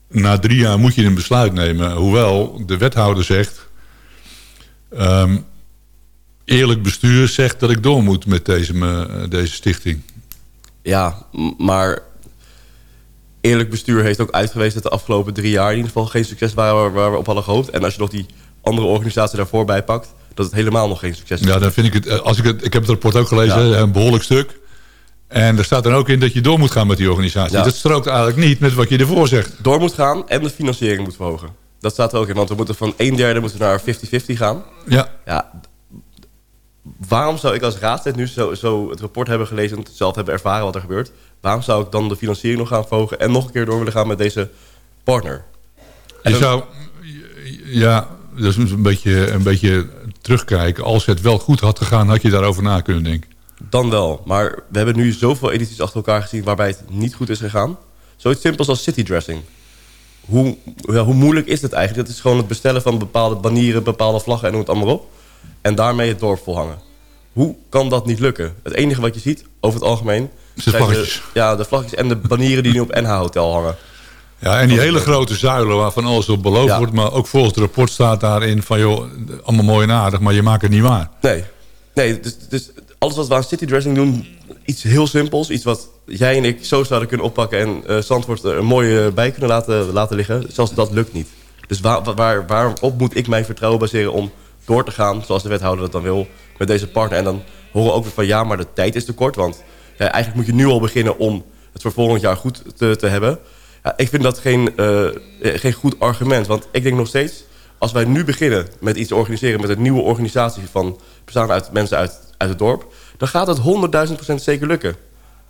na drie jaar moet je een besluit nemen. Hoewel de wethouder zegt... ehm, eerlijk bestuur zegt dat ik door moet met deze, me- deze stichting. Ja, maar eerlijk bestuur heeft ook uitgewezen dat de afgelopen drie jaar in ieder geval geen succes waren waar, waar we op hadden gehoopt. En als je nog die andere organisatie daarvoor bijpakt, dat het helemaal nog geen succes is. Ja, dan vind ik het... eh, Als ik, het ik heb het rapport ook gelezen, Ja. een behoorlijk stuk. En er staat dan ook in dat je door moet gaan met die organisatie. Ja. Dat strookt eigenlijk niet met wat je ervoor zegt. Door moet gaan en de financiering moet verhogen. Dat staat er ook in, want we moeten van een derde moeten naar 50-50 gaan. Ja. Ja, waarom zou ik als raadslid nu zo, zo het rapport hebben gelezen... en zelf hebben ervaren wat er gebeurt... waarom zou ik dan de financiering nog gaan verhogen... en nog een keer door willen gaan met deze partner? Je zou... Ja, dat is een beetje, een beetje terugkijken. Als het wel goed had gegaan, had je daarover na kunnen denken. Dan wel. Maar we hebben nu zoveel edities achter elkaar gezien... waarbij het niet goed is gegaan. Zoiets simpels als citydressing. Hoe, ja, hoe moeilijk is het eigenlijk? Dat is gewoon het bestellen van bepaalde banieren, bepaalde vlaggen en noem het allemaal op. En daarmee het dorp volhangen. Hoe kan dat niet lukken? Het enige wat je ziet, over het algemeen... De vlaggetjes. ja, de vlaggetjes en de banieren die nu op NH Hotel hangen. Ja, en die hele grote zuilen waarvan alles op beloofd Ja. wordt. Maar ook volgens het rapport staat daarin van... joh, allemaal mooi en aardig, maar je maakt het niet waar. Nee. Nee, dus, dus alles wat we aan citydressing doen... iets heel simpels, iets wat jij en ik zo zouden kunnen oppakken... en eh Zandvoort er een mooie bij kunnen laten, laten liggen. Zelfs dat lukt niet. Dus waar, waar, waarop moet ik mijn vertrouwen baseren om door te gaan... zoals de wethouder dat dan wil, met deze partner? En dan horen we ook weer van ja, maar de tijd is te kort. Want eigenlijk moet je nu al beginnen om het voor volgend jaar goed te, te hebben. Ja, ik vind dat geen, eh, eh, geen goed argument. Want ik denk nog steeds, als wij nu beginnen met iets te organiseren... met een nieuwe organisatie van bestaan uit mensen uit, uit het dorp... dan gaat het 100.000 procent zeker lukken.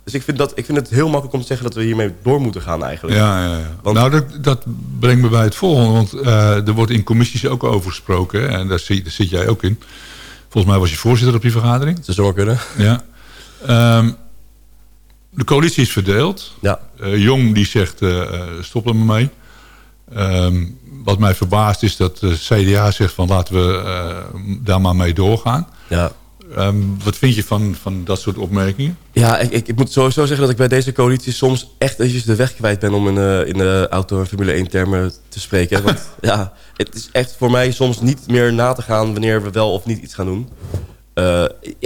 Dus ik vind, dat, ik vind het heel makkelijk om te zeggen dat we hiermee door moeten gaan eigenlijk. Ja, ja, ja. nou, dat, dat brengt me bij het volgende. Want eh, er wordt in commissies ook over gesproken. hè, En daar zit, daar zit jij ook in. Volgens mij was je voorzitter op die vergadering. Dat zou kunnen. Ja. Ehm, de coalitie is verdeeld. Ja. Eh, Jong die zegt eh, stop er maar mee. Ehm, wat mij verbaast is dat de CDA zegt van laten we daar maar mee doorgaan. Ja. Ehm, wat vind je van, van dat soort opmerkingen? Ja, ik, ik, ik moet sowieso zeggen dat ik bij deze coalitie soms echt eventjes de weg kwijt ben om in, in de auto- en Formule 1 termen te spreken. Want ja, het is echt voor mij soms niet meer na te gaan wanneer we wel of niet iets gaan doen. Eh,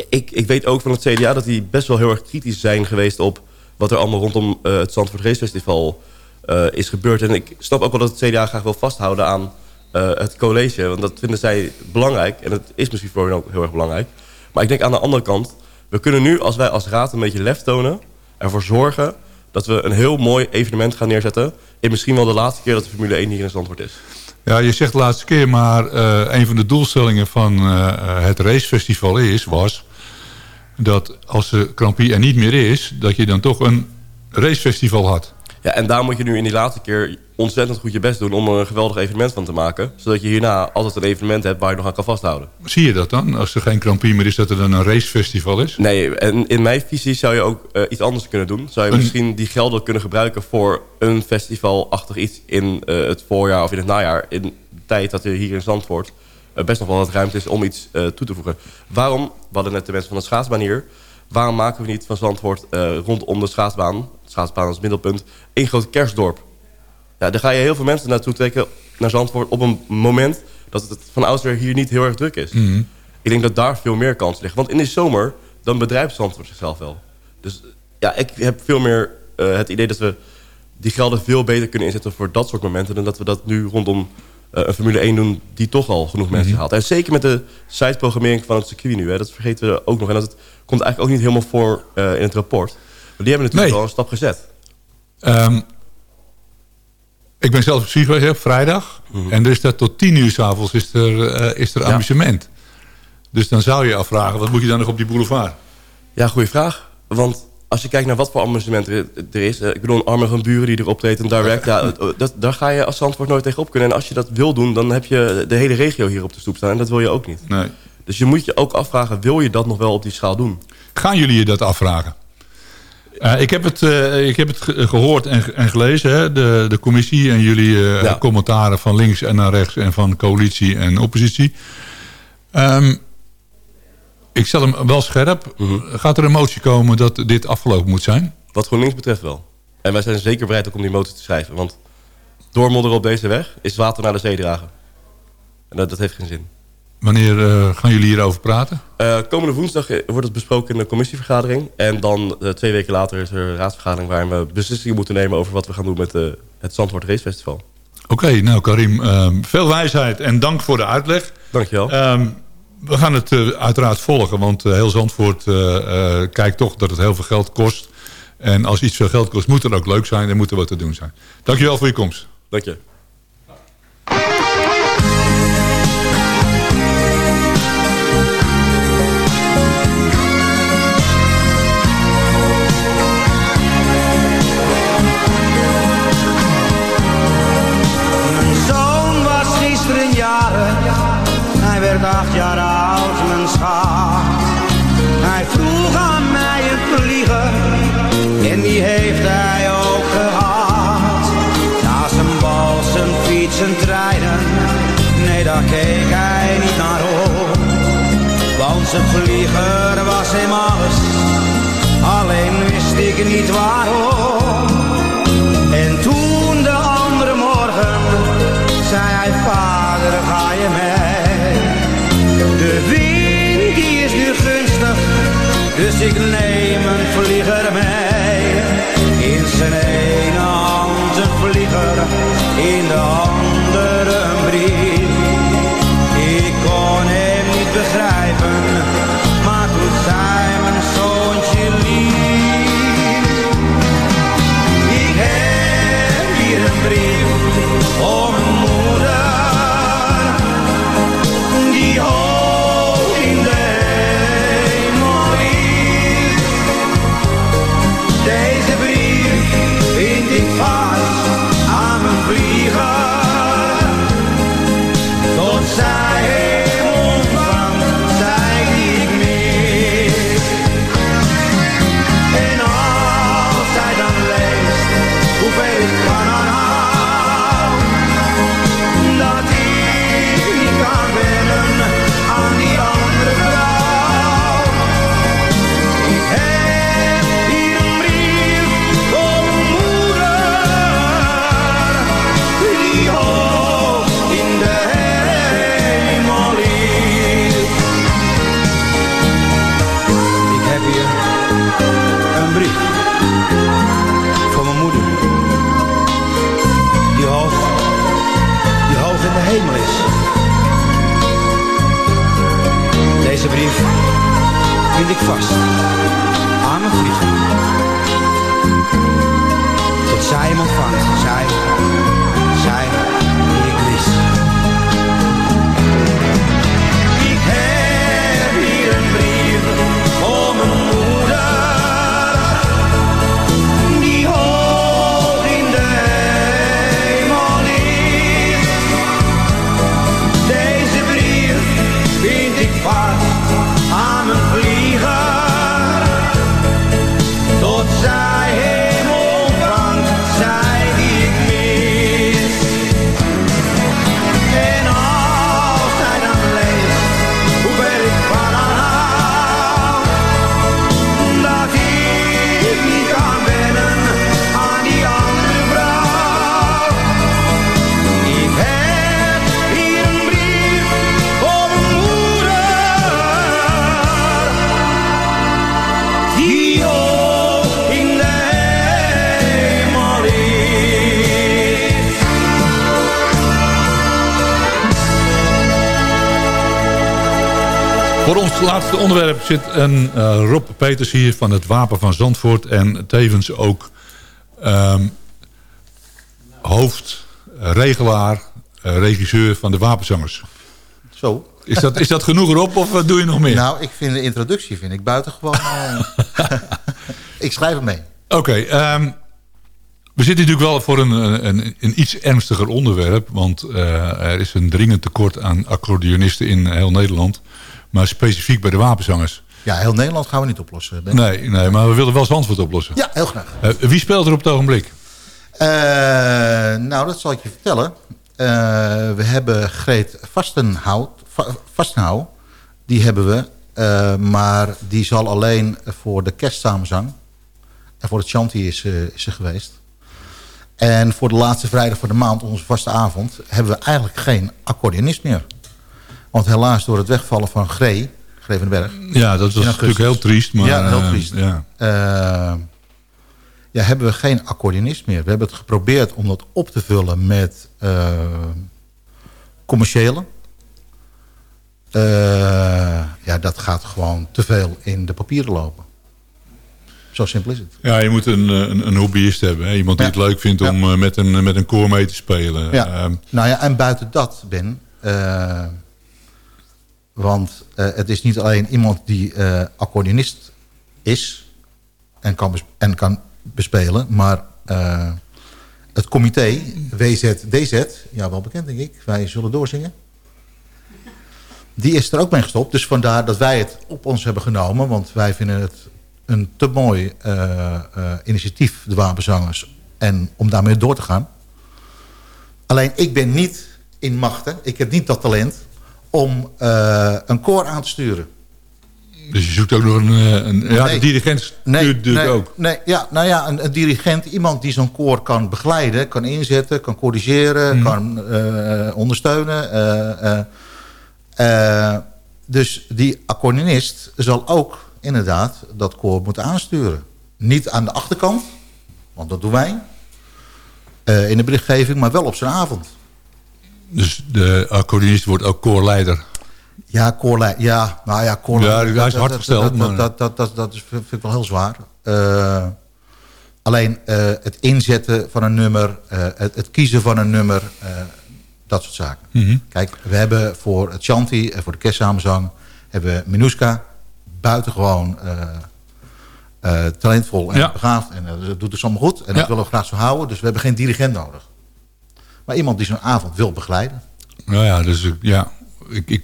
ik, ik weet ook van het CDA dat die best wel heel erg kritisch zijn geweest op wat er allemaal rondom eh, het Zandvoort Race Festival eh, is gebeurd. En ik snap ook wel dat het CDA graag wil vasthouden aan het college. Want dat vinden zij belangrijk. En het is misschien voor hen ook heel erg belangrijk. Maar ik denk aan de andere kant... we kunnen nu, als wij als raad een beetje lef tonen... ervoor zorgen dat we een heel mooi evenement gaan neerzetten... in misschien wel de laatste keer dat de Formule 1 hier in Zandvoort is. Ja, je zegt de laatste keer, maar eh, een van de doelstellingen van eh, het racefestival is, was... dat als de Prix er niet meer is, dat je dan toch een racefestival had. Ja, en daar moet je nu in die laatste keer ontzettend goed je best doen... om er een geweldig evenement van te maken. Zodat je hierna altijd een evenement hebt waar je nog aan kan vasthouden. Zie je dat dan, als er geen Grand Prix meer is, dat er dan een racefestival is? Nee, en in mijn visie zou je ook eh, iets anders kunnen doen. Zou je Een- misschien die gelden kunnen gebruiken voor een festivalachtig iets in eh, het voorjaar of in het najaar. In de tijd dat er hier in Zandvoort eh, best nog wel wat ruimte is om iets toe te voegen. Waarom, we hadden net de mensen van de schaatsbaan hier. Waarom maken we niet van Zandvoort rondom de schaatsbaan, schaatsbaan als middelpunt, één groot kerstdorp? Ja, daar ga je heel veel mensen naartoe trekken, naar Zandvoort, op een moment dat het van oudsher hier niet heel erg druk is. Mhm. Ik denk dat daar veel meer kans ligt. Want in de zomer, dan bedrijft Zandvoort zichzelf wel. Dus ja, ik heb veel meer eh, het idee dat we die gelden veel beter kunnen inzetten voor dat soort momenten... dan dat we dat nu rondom eh, een Formule 1 doen die toch al genoeg mensen Mhm. haalt. En zeker met de siteprogrammering van het circuit nu. Hè, dat vergeten we ook nog. En dat het komt eigenlijk ook niet helemaal voor eh, in het rapport. Maar die hebben natuurlijk Nee. wel een stap gezet. Ehm, ik ben zelf op ski geweest, hè, op vrijdag. En er is dat tot tien uur s'avonds is er, eh, is er. Ja. amusement. Dus dan zou je afvragen, wat moet je dan nog op die boulevard? Ja, goede vraag. Want als je kijkt naar wat voor amusement er, er is... eh, ik bedoel, een arme van buren die erop treedt en direct... ja, eh, dat, daar ga je als Zandvoort nooit tegenop kunnen. En als je dat wil doen, dan heb je de hele regio hier op de stoep staan. En dat wil je ook niet. Nee. Dus je moet je ook afvragen, wil je dat nog wel op die schaal doen? Gaan jullie je dat afvragen? Eh, ik heb het, eh, ik heb het ge- gehoord en, en gelezen, hè? De, de commissie en jullie eh, commentaren van links en naar rechts en van coalitie en oppositie. Ehm, ik stel hem wel scherp. Gaat er een motie komen dat dit afgelopen moet zijn? Wat GroenLinks betreft wel. En wij zijn zeker bereid ook om die motie te schrijven. Want doormodderen op deze weg is water naar de zee dragen. En dat, dat heeft geen zin. Wanneer eh, gaan jullie hierover praten? Eh, komende woensdag eh, wordt het besproken in de commissievergadering. En dan twee weken later is er een raadsvergadering... waarin we beslissingen moeten nemen over wat we gaan doen met het Zandvoort Race Festival. Oké, nou Karim, ehm, veel wijsheid en dank voor de uitleg. Dankjewel. Ehm we gaan het uiteraard volgen, want heel Zandvoort kijkt toch dat het heel veel geld kost. En als iets veel geld kost, moet het ook leuk zijn en moet er wat te doen zijn. Dankjewel voor je komst. Dank je. Hij vroeg aan mij een vlieger, en die heeft hij ook gehad. Na zijn bal, zijn fiets, zijn treinen, nee daar keek hij niet naar op. Want zijn vlieger was hem alles, alleen wist ik niet waarom. En toen de andere morgen zei hij, vader dus ik neem een vlieger mee. In zijn ene hand een vlieger, in de andere een brief. Ik kon hem niet begrijpen, bind ik vast ons laatste onderwerp zit een eh, Rob Peters hier van het Wapen van Zandvoort. En tevens ook ehm hoofd, eh, regelaar, eh, regisseur van de Wapenzangers. Zo. Is dat, is dat genoeg Rob of wat doe je nog meer? Nou, ik vind de introductie vind ik buitengewoon... eh, ik schrijf hem mee. Oké, ehm, we zitten natuurlijk wel voor een, een, een iets ernstiger onderwerp. Want eh, er is een dringend tekort aan accordeonisten in heel Nederland. Maar specifiek bij de wapenzangers. Ja, heel Nederland gaan we niet oplossen. Ben. Nee, nee, maar we willen wel Zandvoort oplossen. Ja, heel graag. Eh, wie speelt er op het ogenblik? Eh, nou, dat zal ik je vertellen. Eh, we hebben Greet Vastenhout, Va-. Die hebben we. maar die zal alleen voor de kerstsamenzang. En voor het chanty is, is ze geweest. En voor de laatste vrijdag van de maand, onze vaste avond... hebben we eigenlijk geen accordeonist meer. Want helaas door het wegvallen van Gree... Gree van den Berg... Ja, dat was natuurlijk heel triest. Maar, ja, heel eh, triest. ja. Eh, ja, hebben we geen accordeonist meer. We hebben het geprobeerd om dat op te vullen met eh, commerciële. Ja, dat gaat gewoon te veel in de papieren lopen. Zo simpel is het. Ja, je moet een, een, een hobbyist hebben. Hè? Iemand die Ja. het leuk vindt om met, een, met een koor mee te spelen. Ja. Ehm, nou ja, en buiten dat, Ben... want eh, het is niet alleen iemand die eh accordeonist is... en kan, en kan bespelen, maar... eh, het comité WZDZ, ja wel bekend denk ik, wij zullen doorzingen. Die is er ook mee gestopt. Dus vandaar dat wij het op ons hebben genomen. Want wij vinden het een te mooi initiatief, de Wapenzangers. En om daarmee door te gaan. Alleen ik ben niet in machten. Ik heb niet dat talent om eh, een koor aan te sturen. dus je zoekt ook nog een... eh, een ja, Nee. de dirigent stuurt Nee, natuurlijk nee, ook. Nee, ja, nou ja, een, een dirigent, iemand die zo'n koor kan begeleiden, kan inzetten, kan corrigeren, Mhm. kan eh, ondersteunen. dus die accordeonist zal ook inderdaad dat koor moeten aansturen. Niet aan de achterkant, want dat doen wij, in de berichtgeving, maar wel op zijn avond. Dus de accordeonist wordt ook koorleider. Ja, koorlei, ja, nou ja, koorlei. Ja, hij is hard dat- gesteld, Dat, dat, dat, dat, dat is, vind ik wel heel zwaar. Eh, alleen eh, het inzetten van een nummer, eh, het, het kiezen van een nummer, dat soort zaken. Mhm. Kijk, we hebben voor het Chanti en voor de kerstsamenzang... hebben we Minuska buitengewoon talentvol en Ja. begaafd. En dat doet dus allemaal goed. En Ja. dat willen we graag zo houden. Dus we hebben geen dirigent nodig. Maar iemand die zo'n avond wil begeleiden. Nou ja, dus ja, ik, ik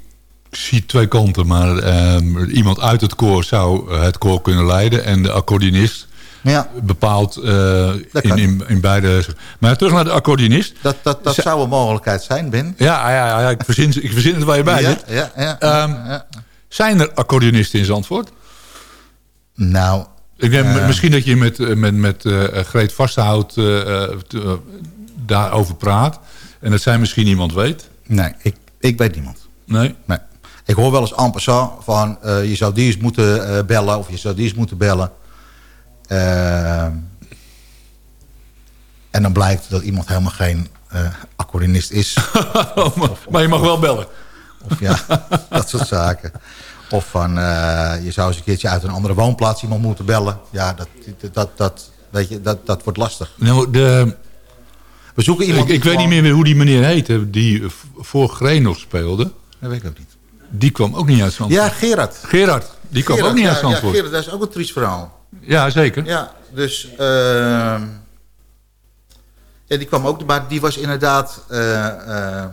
zie twee kanten. Maar ehm, iemand uit het koor zou het koor kunnen leiden. En de accordeonist Ja. bepaalt eh, in, in, in beide... Maar terug naar de accordeonist. Dat, dat, dat zou een mogelijkheid zijn, Ben. Ja, ja, ja ik, verzin, ik verzin het waar je bij ja, zit. Ja, ja, Ehm, ja. Zijn er accordeonisten in Zandvoort? Nou... Ik denk eh, misschien dat je met, eh, met, met Greet Vasthout daarover praat. En dat zij misschien iemand weet. Nee, ik, ik weet niemand. Nee? Nee. Ik hoor wel eens en passant van... eh, je zou die eens moeten eh, bellen of je zou die eens moeten bellen. Eh, en dan blijkt dat iemand helemaal geen accordeonist is. maar, maar je mag wel bellen. Of ja, dat soort zaken. Of van, je zou eens een keertje uit een andere woonplaats iemand moeten bellen. Ja, dat, dat, dat, weet je, dat, dat wordt lastig. Nou, de, We zoeken iemand ik, ik weet niet meer hoe die meneer heette, die v- voor Green nog speelde. Dat weet ik ook niet. Die kwam ook niet uit Zandvoort. Ja, Gerard. Gerard, die kwam Gerard, ook niet ja, uit Zandvoort. Ja, Gerard, dat is ook een triest verhaal. Ja, zeker. Ja, dus... ehm, ja, die kwam ook, maar die was inderdaad eh, eh,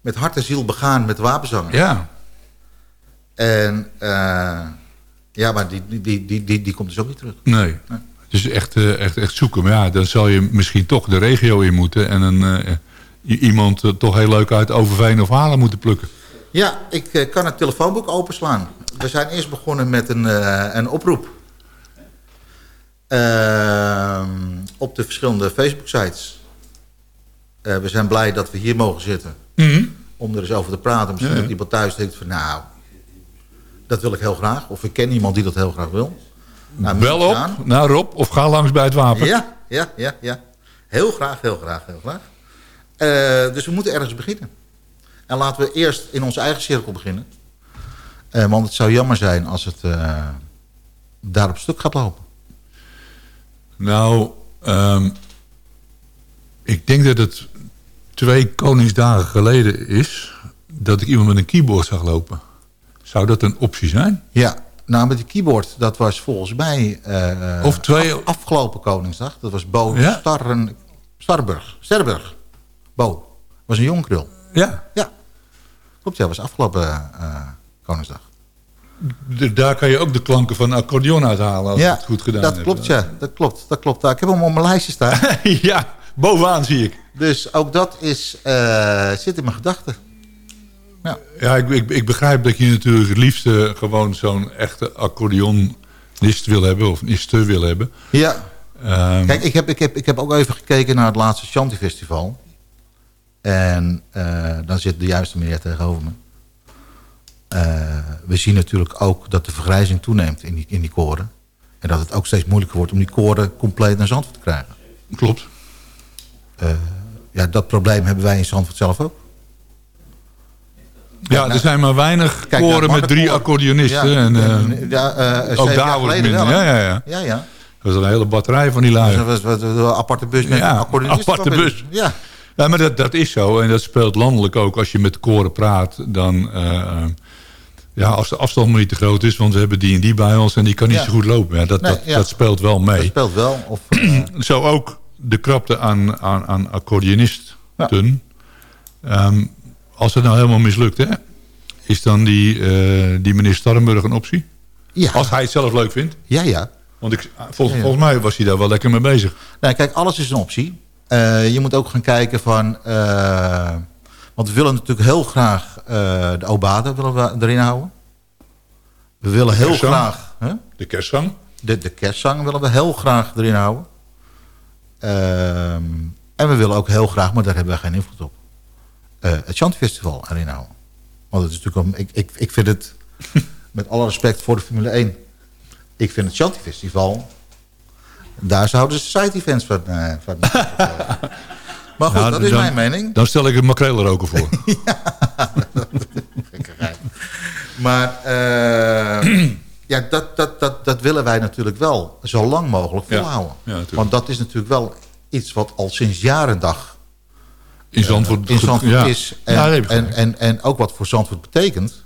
met hart en ziel begaan met wapenzangen. Ja. En eh, ja, maar die, die, die, die, die, die komt dus ook niet terug. Nee. Dus echt, eh, echt, echt zoeken. Maar ja, dan zal je misschien toch de regio in moeten... en een, eh, iemand eh, toch heel leuk uit Overveen of Halen moeten plukken. Ja, ik kan het telefoonboek openslaan. We zijn eerst begonnen met een, een oproep. Ehm, op de verschillende Facebook-sites. We zijn blij dat we hier mogen zitten. Mhm. Om er eens over te praten. Misschien Ja, ja. dat iemand thuis denkt van... nou, dat wil ik heel graag. Of ik ken iemand die dat heel graag wil. Nou, Bel op gaan. naar Rob of ga langs bij het wapen. Ja, ja, ja, ja. Heel graag, heel graag, heel graag. Eh, dus we moeten ergens beginnen. En laten we eerst in onze eigen cirkel beginnen. Eh, want het zou jammer zijn als het eh, daar op stuk gaat lopen. Nou, ehm, ik denk dat het twee Koningsdagen geleden is... dat ik iemand met een keyboard zag lopen. Zou dat een optie zijn? Ja, met die keyboard, dat was volgens mij... eh, Of twee- af- afgelopen Koningsdag. Dat was Bo Ja? Starren, Starburg. Sterburg. Bo. Was een jong krul. Ja. Ja. Klopt, ja, was afgelopen eh, Koningsdag. Daar kan je ook de klanken van accordeon uithalen als ja, je het goed gedaan dat hebt. klopt, ja. Dat klopt, dat klopt. Ik heb hem op mijn lijstje staan. ja, bovenaan zie ik. Dus ook dat is, eh, zit in mijn gedachten. Ja, ik, ik, ik begrijp dat je natuurlijk het liefste gewoon zo'n echte accordeonist wil hebben... of niste wil hebben. Ja. Ehm, Kijk, ik heb, ik, heb, ik heb ook even gekeken naar het laatste Shanti Festival. En eh, dan zit de juiste meneer tegenover me. Eh, we zien natuurlijk ook dat de vergrijzing toeneemt in die, in die koren. En dat het ook steeds moeilijker wordt om die koren compleet naar Zandvoort te krijgen. Klopt. Eh, ja, dat probleem hebben wij in Zandvoort zelf ook. Ja, nou, er zijn maar weinig kijk koren met drie accordeonisten. Ja, en, eh, ja, eh, ook daar wordt minder. wel, Ja, ja, ja. Ja, ja. Dat is een hele batterij van die lui. Dat was, een aparte bus met Ja, accordeonisten. aparte bus. Ja. Ja, maar dat, dat is zo. En dat speelt landelijk ook. Als je met koren praat, dan... eh, ja, als de afstand maar niet te groot is, want we hebben die en die bij ons en die kan niet Ja. zo goed lopen. Ja, dat, Nee, dat, ja. dat speelt wel mee. Dat speelt wel. Of, Zo ook de krapte aan, aan, aan accordeonisten. Ehm, als het nou helemaal mislukt, hè, is dan die, eh, die meneer Starrenburg een optie? Ja. Als hij het zelf leuk vindt. ja, ja. Want ik, Ja, ja. volgens mij was hij daar wel lekker mee bezig. Nou, kijk, alles is een optie. Eh, je moet ook gaan kijken van... eh, want we willen natuurlijk heel graag eh, de Obada willen we erin houden. We willen heel kerstzang. graag... Hè? De kerstzang. De, de kerstzang willen we heel graag erin houden. Ehm, en we willen ook heel graag, maar daar hebben we geen invloed op... eh, het Chantfestival erin houden. Want het is natuurlijk... Een, ik, ik, ik vind het... met alle respect voor de Formule 1... Ik vind het Chantfestival... Daar zouden side events van... eh, van maar goed, Nou, dat is dan- mijn mening. Dan stel ik het makreelroken voor. Maar eh, ja, dat, dat, dat, dat willen wij natuurlijk wel zo lang mogelijk Ja. volhouden. Ja. Want dat is natuurlijk wel iets wat al sinds jaren dag In Zandvoort, in Zandvoort ja. is. En, Ja, en, en, en ook wat voor Zandvoort betekent.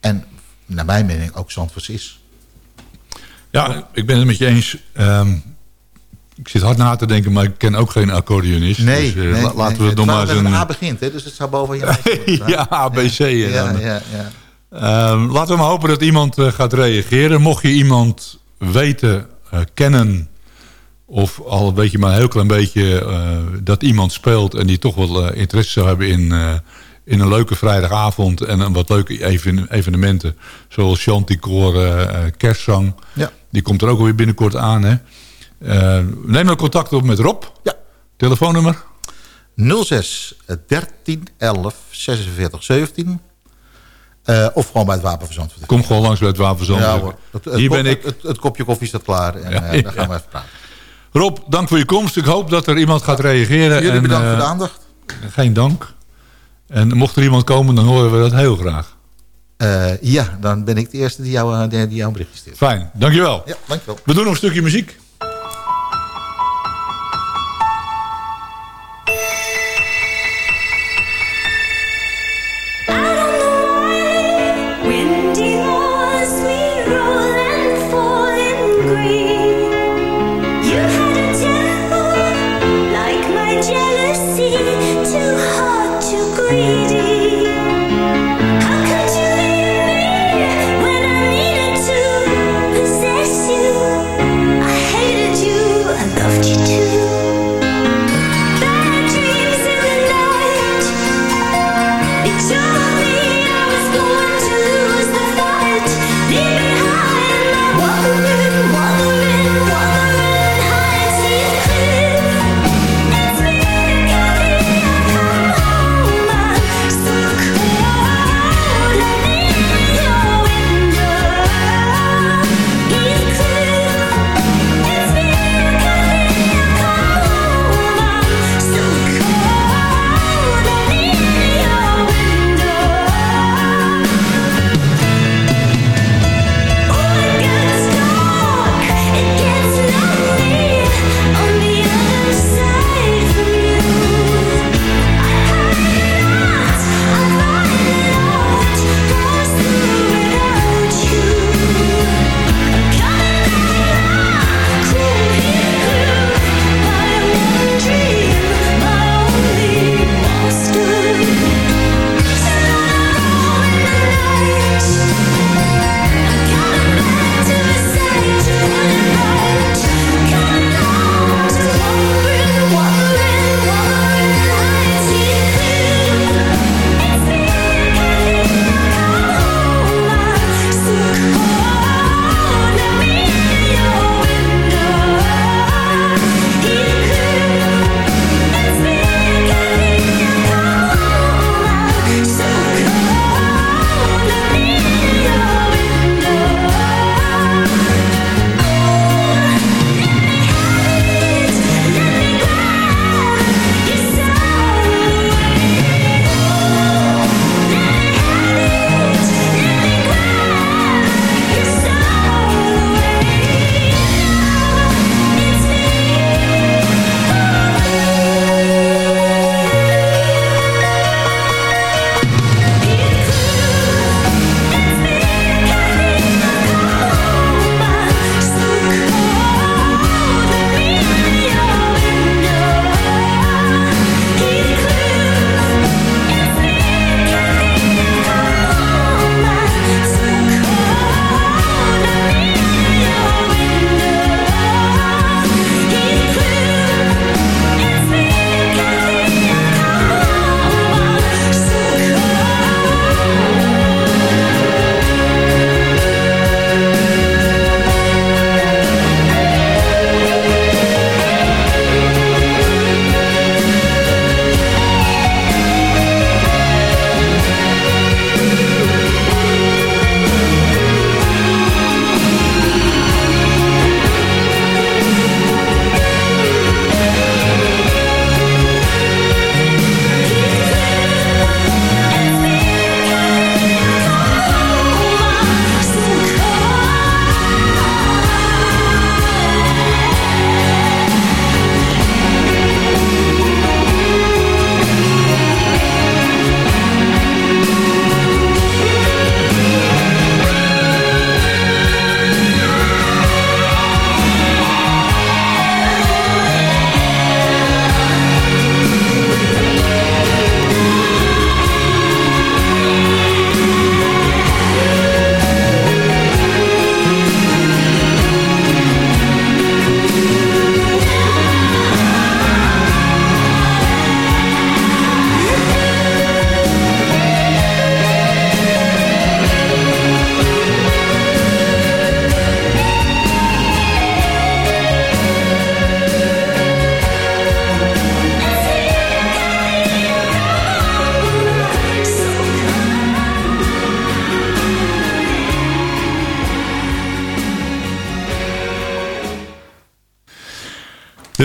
En naar mijn mening ook Zandvoorts is. Ja, ik ben het met je eens. Ehm, ik zit hard na te denken, maar ik ken ook geen accordeonist. Nee, dus, eh, nee, la- laten nee. we het nog maar eens een... een A begint, hè, dus het zou boven je ja, ABC. en Ja, dan- ja, ja. Ehm, laten we maar hopen dat iemand eh, gaat reageren. Mocht je iemand weten, eh, kennen... of al een beetje maar een heel klein beetje... eh, dat iemand speelt en die toch wel eh, interesse zou hebben in... eh, in een leuke vrijdagavond en een wat leuke even- evenementen. Zoals Chanticore, eh kerstzang. Ja. Die komt er ook alweer binnenkort aan. Hè? Neem dan contact op met Rob. Ja. Telefoonnummer? 06 13 11 46 17. Eh, of gewoon bij het wapenverzand. Kom gewoon langs bij het Wapenzand. Ja hoor. Het, het Hier ben ik. Het, het kopje koffie staat klaar. En Ja, ja. gaan we even praten. Rob, dank voor je komst. Ik hoop dat er iemand gaat reageren. Jullie en, bedankt eh, voor de aandacht. Geen dank. En mocht er iemand komen, dan horen we dat heel graag. eh, ja, dan ben ik de eerste die jou, eh, die, die jou een berichtje stuurt. Fijn, dankjewel. Ja, dankjewel. We doen nog een stukje muziek.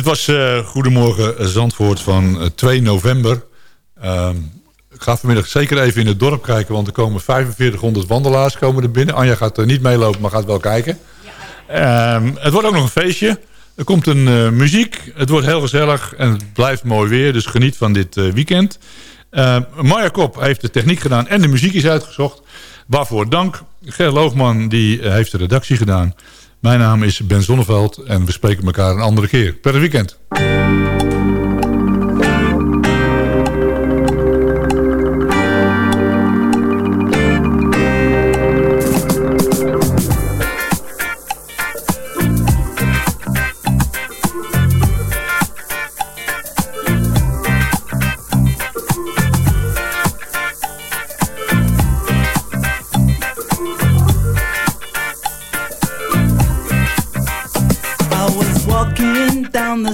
Was eh, Goedemorgen Zandvoort van eh, 2 november. Ehm, ga vanmiddag zeker even in het dorp kijken, want er komen 4500 wandelaars komen er binnen. Anja gaat er niet meelopen, maar gaat wel kijken. Ehm, het wordt ook nog een feestje. Er komt een eh, muziek. Het wordt heel gezellig en het blijft mooi weer. Dus geniet van dit eh, weekend. Uh, Marja Kop heeft de techniek gedaan en de muziek is uitgezocht. Waarvoor dank. Ger Loogman die eh, heeft de redactie gedaan. Mijn naam is Ben Zonneveld en we spreken elkaar een andere keer. Per weekend.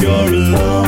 You're alone.